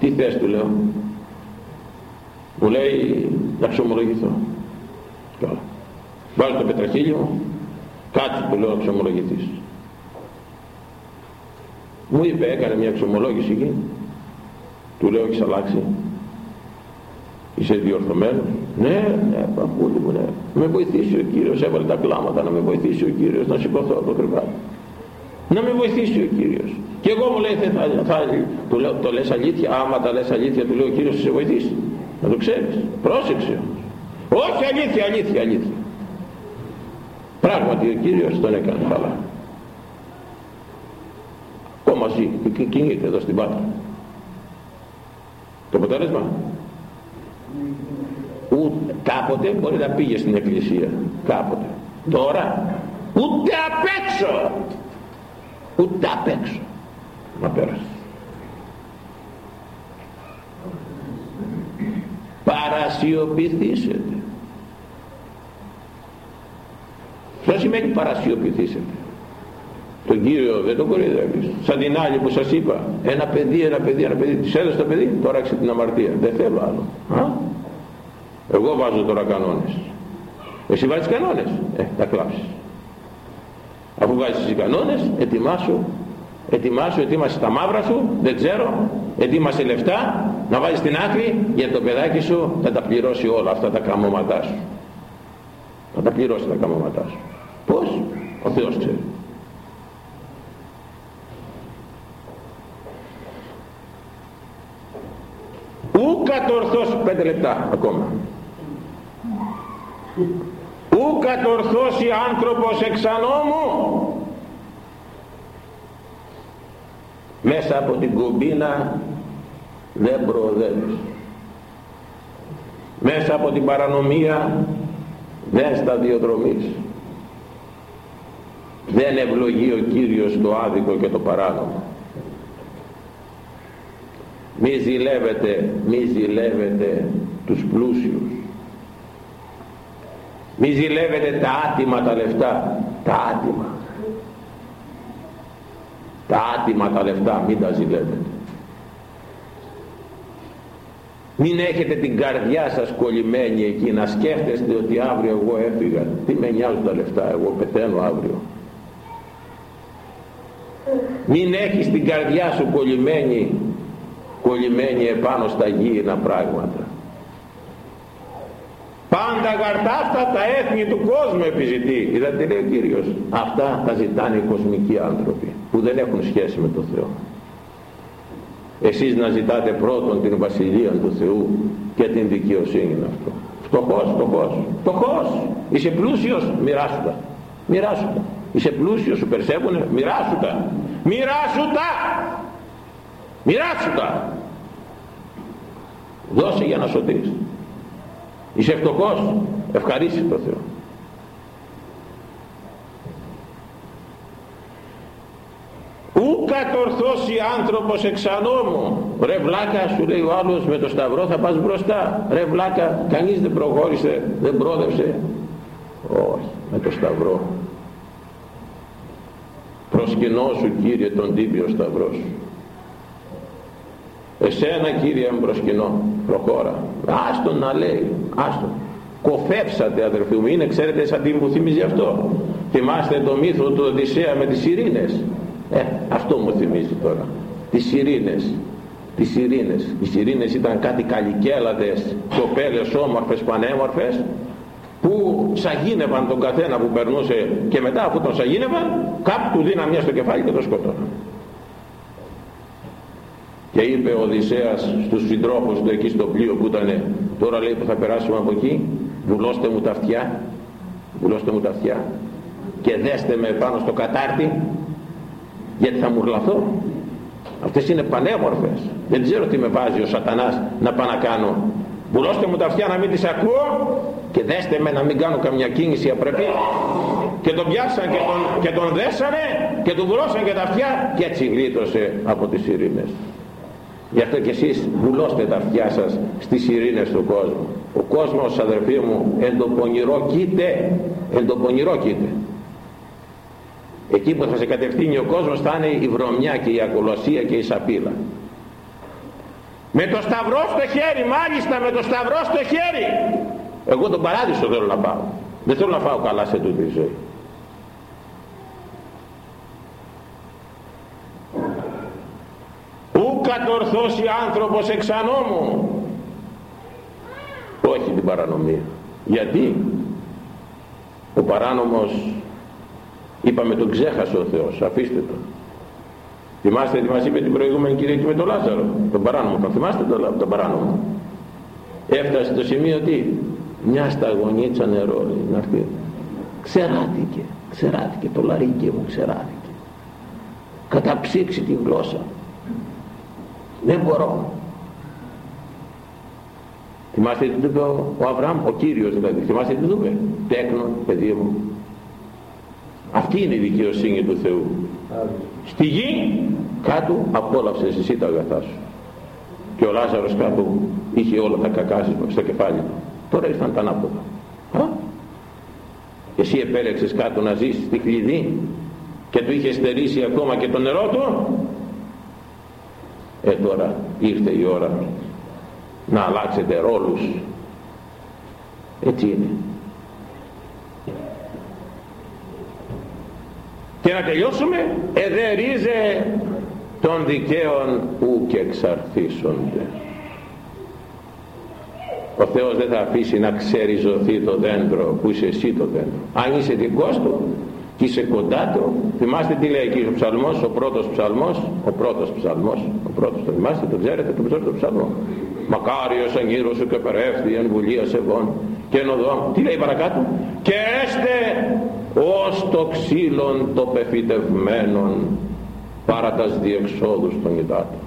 Τι θες του λέω. Μου λέει να ξομολογηθώ καλά βάλει το πετραχίλι μου κάτσε του λέω να ξομολογηθείς μου είπε έκανε μια εξομολόγηση εκεί του λέω έχεις αλλάξει; Είσαι διορθωμένος; Ναι, ναι, παππούλη μου, ναι. Με βοηθήσει ο Κύριος, έβαλε τα κλάματα να με βοηθήσει ο Κύριος να σηκωθώ από το κρεβάτι. Να με βοηθήσει ο Κύριος. Και εγώ μου λέει, θα, θα, του λέω, το λες αλήθεια, άμα τα λες αλήθεια, του λέω ο Κύριος θα σε βοηθήσει. Να το ξέρεις. Πρόσεξε Όχι αλήθεια, αλήθεια, αλήθεια. Πράγματι ο Κύριος τον έκανε καλά. Ακόμα ζει και κινείται εδώ στην Πάτρα. Το αποτέλεσμα; Ούτε, κάποτε μπορεί να πήγε στην εκκλησία. Κάποτε. Τώρα ούτε απ' έξω. Ούτε απ' έξω. Μα πέρασε. Παρασιωπηθήσετε. Ποιο σημαίνει παρασιωπηθήσετε. Τον Κύριο δεν τον κοροϊδεύεις. Σαν την άλλη που σας είπα. Ένα παιδί, ένα παιδί, ένα παιδί. Της έδωσε το παιδί, τώρα έξε την αμαρτία. Δεν θέλω άλλο. Α; Εγώ βάζω τώρα κανόνες. Εσύ βάζεις κανόνες. Ε, θα κλάψεις. Αφού βάζεις οι κανόνες, ετοιμάσου, ετοιμάσου, ετοίμασε τα μαύρα σου, δεν ξέρω, ετοίμασε λεφτά, να βάζεις την άκρη, για το παιδάκι σου θα τα πληρώσει όλα αυτά τα καμώματά σου. Θα τα πληρώσει τα καμώματά σου. Πώς; Ο Θεός ξέρει. Ου κατορθώσει πέντε λεπτά ακόμα. Ου κατορθώσει άνθρωπος εξανόμου μέσα από την κομπίνα δεν προοδεύεις. Μέσα από την παρανομία δεν σταδιοδρομείς δεν ευλογεί ο Κύριος το άδικο και το παράνομο. Μη ζηλεύετε μη ζηλεύετε τους πλούσιους. Μη ζηλεύετε τα άτιμα τα λεφτά. Τα άτιμα. Τα άτιμα τα λεφτά μην τα ζηλεύετε. Μην έχετε την καρδιά σας κολλημένη εκεί να σκέφτεστε ότι αύριο εγώ έφυγα. Τι με νοιάζουν τα λεφτά εγώ πεθαίνω αύριο μην έχεις την καρδιά σου κολλημένη κολλημένη επάνω στα γήινα πράγματα Πάντα γαρτά αυτά τα έθνη του κόσμου επιζητεί. Είδατε λέει ο Κύριος; Αυτά τα ζητάνε οι κοσμικοί άνθρωποι που δεν έχουν σχέση με τον Θεό. Εσείς να ζητάτε πρώτον την Βασιλεία του Θεού και την δικαιοσύνη αυτό. Φτωχός, φτωχός, φτωχός. Είσαι πλούσιος, μοιράσου τα. Μοιράσου τα. Είσαι πλούσιος, σου περσεύουνε, μοιράσου τα. Μοιράσου τα. Μοιράσου τα. Δώσε για να σωτείς. Είσαι φτωχός, ευχαρίστησε το Θεό. Ού κατορθώσει άνθρωπος εξανόμου. Ρε βλάκα σου λέει ο άλλος με το σταυρό θα πας μπροστά. Ρε βλάκα κανείς δεν προχώρησε, δεν πρόδευσε. Όχι με το σταυρό. Προσκυνώ σου Κύριε τον τύπιο σταυρό σου. εσένα Κύριε μπροσκινό προχώρα. Άστον να λέει. Άστον. Κοφεύσατε αδερφοί μου. Είναι ξέρετε σαν τι μου θυμίζει αυτό. Θυμάστε το μύθο του Οδυσσέα με τις ειρήνες. Ε, αυτό μου θυμίζει τώρα. Τις ειρήνες. Τις ειρήνες. Οι ειρήνες ήταν κάτι καλικέλαδες κοπέλες όμορφες πανέμορφες που σαγίνευαν τον καθένα που περνούσε και μετά αφού τον σαγίνευαν κάπου του δίνα μια στο κεφάλι και το σκοτώναν και είπε ο Οδυσσέας στους συντρόφους του εκεί στο πλοίο που ήταν τώρα λέει που θα περάσουμε από εκεί βουλώστε μου τα αυτιά βουλώστε μου τα αυτιά και δέστε με πάνω στο κατάρτι γιατί θα μουρλαθώ αυτές είναι πανέμορφες. Δεν ξέρω τι με βάζει ο σατανάς να πάω να κάνω βουλώστε μου τα αυτιά να μην τις ακούω και δέστε με να μην κάνω καμιά κίνηση απρεπή. Και τον πιάσαν και τον, και τον δέσανε και του βουλώσαν και τα αυτιά και έτσι γλίτωσε από τις ειρήνες. Γι' αυτό και εσείς βουλώστε τα αυτιά σας στις ειρήνες του κόσμου. Ο κόσμος αδερφοί μου εν το πονηρό κοίται εν το πονηρό κοίται εκεί που θα σε κατευθύνει ο κόσμος θα είναι η βρωμιά και η ακολοσία και η σαπίλα με το σταυρό στο χέρι μάλιστα με το σταυρό στο χέρι. Εγώ τον παράδεισο θέλω να πάω. Δεν θέλω να φάω καλά σε τούτη τη ζωή. Ου κατορθώσει άνθρωπος εξανόμου όχι την παρανομία. Γιατί; Ο παράνομος είπαμε τον ξέχασε ο Θεός. Αφήστε τον θυμάστε τι μας είπε την προηγούμενη Κυριακή με τον Λάζαρο. Τον παράνομο. Τον θυμάστε τον, τον παράνομο. Έφτασε το σημείο τι; Μια σταγονίτσα νερό να έρθει. Ξεράτηκε ξεράτηκε το λαρίκι μου ξεράτηκε καταψύξει τη γλώσσα. Δεν μπορώ. Θυμάστε τι του είπε ο, ο Αβραάμ; Ο Κύριος δηλαδή. Θυμάστε τι του είπε; Τέκνον παιδί μου. Αυτή είναι η δικαιοσύνη του Θεού στη γη κάτω απόλαυσες εσύ τα αγαθά σου. Και ο Λάζαρος κάτω είχε όλα τα κακά στο κεφάλι του. Τώρα ήρθαν τα ανάποδα. Α; εσύ επέλεξες κάτω να ζεις στη κλειδί και του είχες στερήσει ακόμα και το νερό του; Ε τώρα ήρθε η ώρα να αλλάξετε ρόλους. Έτσι είναι και να τελειώσουμε εδερίζε των δικαίων ου και εξαρθίσονται ο Θεός δεν θα αφήσει να ξεριζωθεί το δέντρο που είσαι εσύ το δέντρο. Αν είσαι δικός του και είσαι κοντά του θυμάστε τι λέει εκεί ο ψαλμός ο πρώτος ψαλμός ο πρώτος ψαλμός ο πρώτος το θυμάστε το ξέρετε το πρώτο ψαλμό. Μακάριος αγύρος σου και περέφθη εν βουλία σεβών και ενωδών τι λέει παρακάτω; Και έστε ως το ξύλον το πεφυτευμένον παρά τας διεξόδους των υδάτων.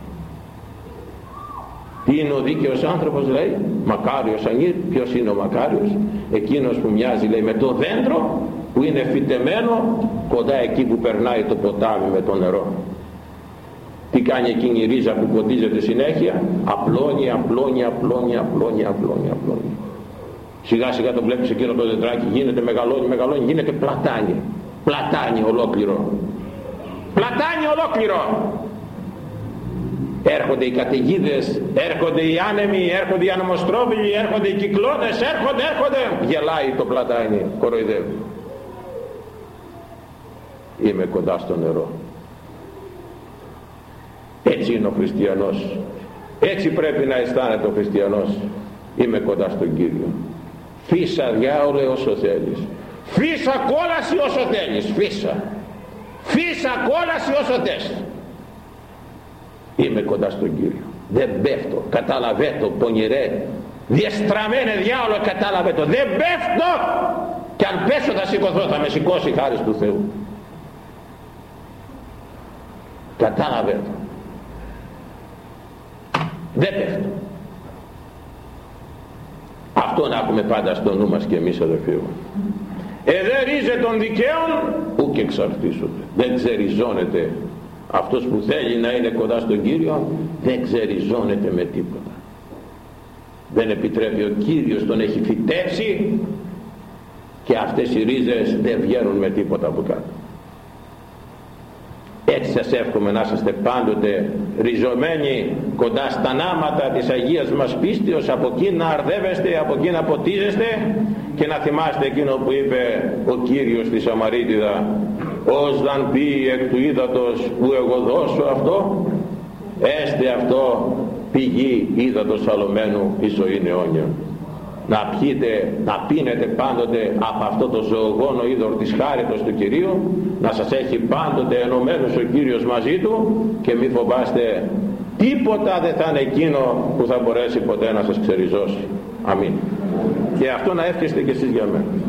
Τι είναι ο δίκαιος άνθρωπος λέει μακάριος ανήρ ποιος είναι ο μακάριος. Εκείνος που μοιάζει λέει με το δέντρο που είναι φυτεμένο κοντά εκεί που περνάει το ποτάμι με το νερό. Τι κάνει εκείνη η ρίζα που ποτίζεται συνέχεια απλώνει, απλώνει, απλώνει, απλώνει, απλώνει, απλώνει σιγά σιγά το βλέπεις εκείνο το δεντράκι γίνεται μεγαλώνει, μεγαλώνει, γίνεται πλατάνι πλατάνι ολόκληρο πλατάνι ολόκληρο έρχονται οι καταιγίδες, έρχονται οι άνεμοι, έρχονται οι ανεμοστρόβιλοι, έρχονται οι κυκλώνες, έρχονται, έρχονται. Γελάει το πλατάνι, κοροϊδεύει. Είμαι κοντά στο νερό. Έτσι είναι ο χριστιανός. Έτσι πρέπει να αισθάνεται ο χριστιανός. Είμαι κοντά στον Κύριο. Φύσα διάολε όσο θέλεις. Φύσα κόλαση όσο θέλεις. Φύσα. Φύσα κόλαση όσο θες. Είμαι κοντά στον Κύριο. Δεν πέφτω. Κατάλαβε το πονηρέ. Διεστραμμένε διάολο κατάλαβε το δεν πέφτω. Και αν πέσω θα σηκωθώ. Θα με σηκώσει χάρη του Θεού. Κατάλαβε το δεν πέφτω αυτό να έχουμε πάντα στο νου μας και εμείς αδερφοί μου. Εδε των δικαίων ουκ εξαρτήσονται. Δεν ξεριζώνεται αυτός που θέλει να είναι κοντά στον Κύριο δεν ξεριζώνεται με τίποτα. Δεν επιτρέπει ο Κύριος τον έχει φυτέψει και αυτές οι ρίζες δεν βγαίνουν με τίποτα από κάτω έτσι σας εύχομαι να είστε πάντοτε ριζωμένοι κοντά στα νάματα της Αγίας μας πίστεως από εκεί να αρδεύεστε, από εκεί να ποτίζεστε και να θυμάστε εκείνο που είπε ο Κύριος στη Σαμαρίτιδα ως δαν πει εκ του ύδατος που εγώ δώσω αυτό έστε αυτό πηγή ύδατος αλωμένου εις είναι αιώνιο να πιείτε, να πίνετε πάντοτε από αυτό το ζωογόνο είδωρ της χάριτος του Κυρίου να σας έχει πάντοτε ενωμένους ο Κύριος μαζί του και μη φοβάστε τίποτα δεν θα είναι εκείνο που θα μπορέσει ποτέ να σας ξεριζώσει. Αμήν. Και αυτό να εύχεστε και εσείς για μένα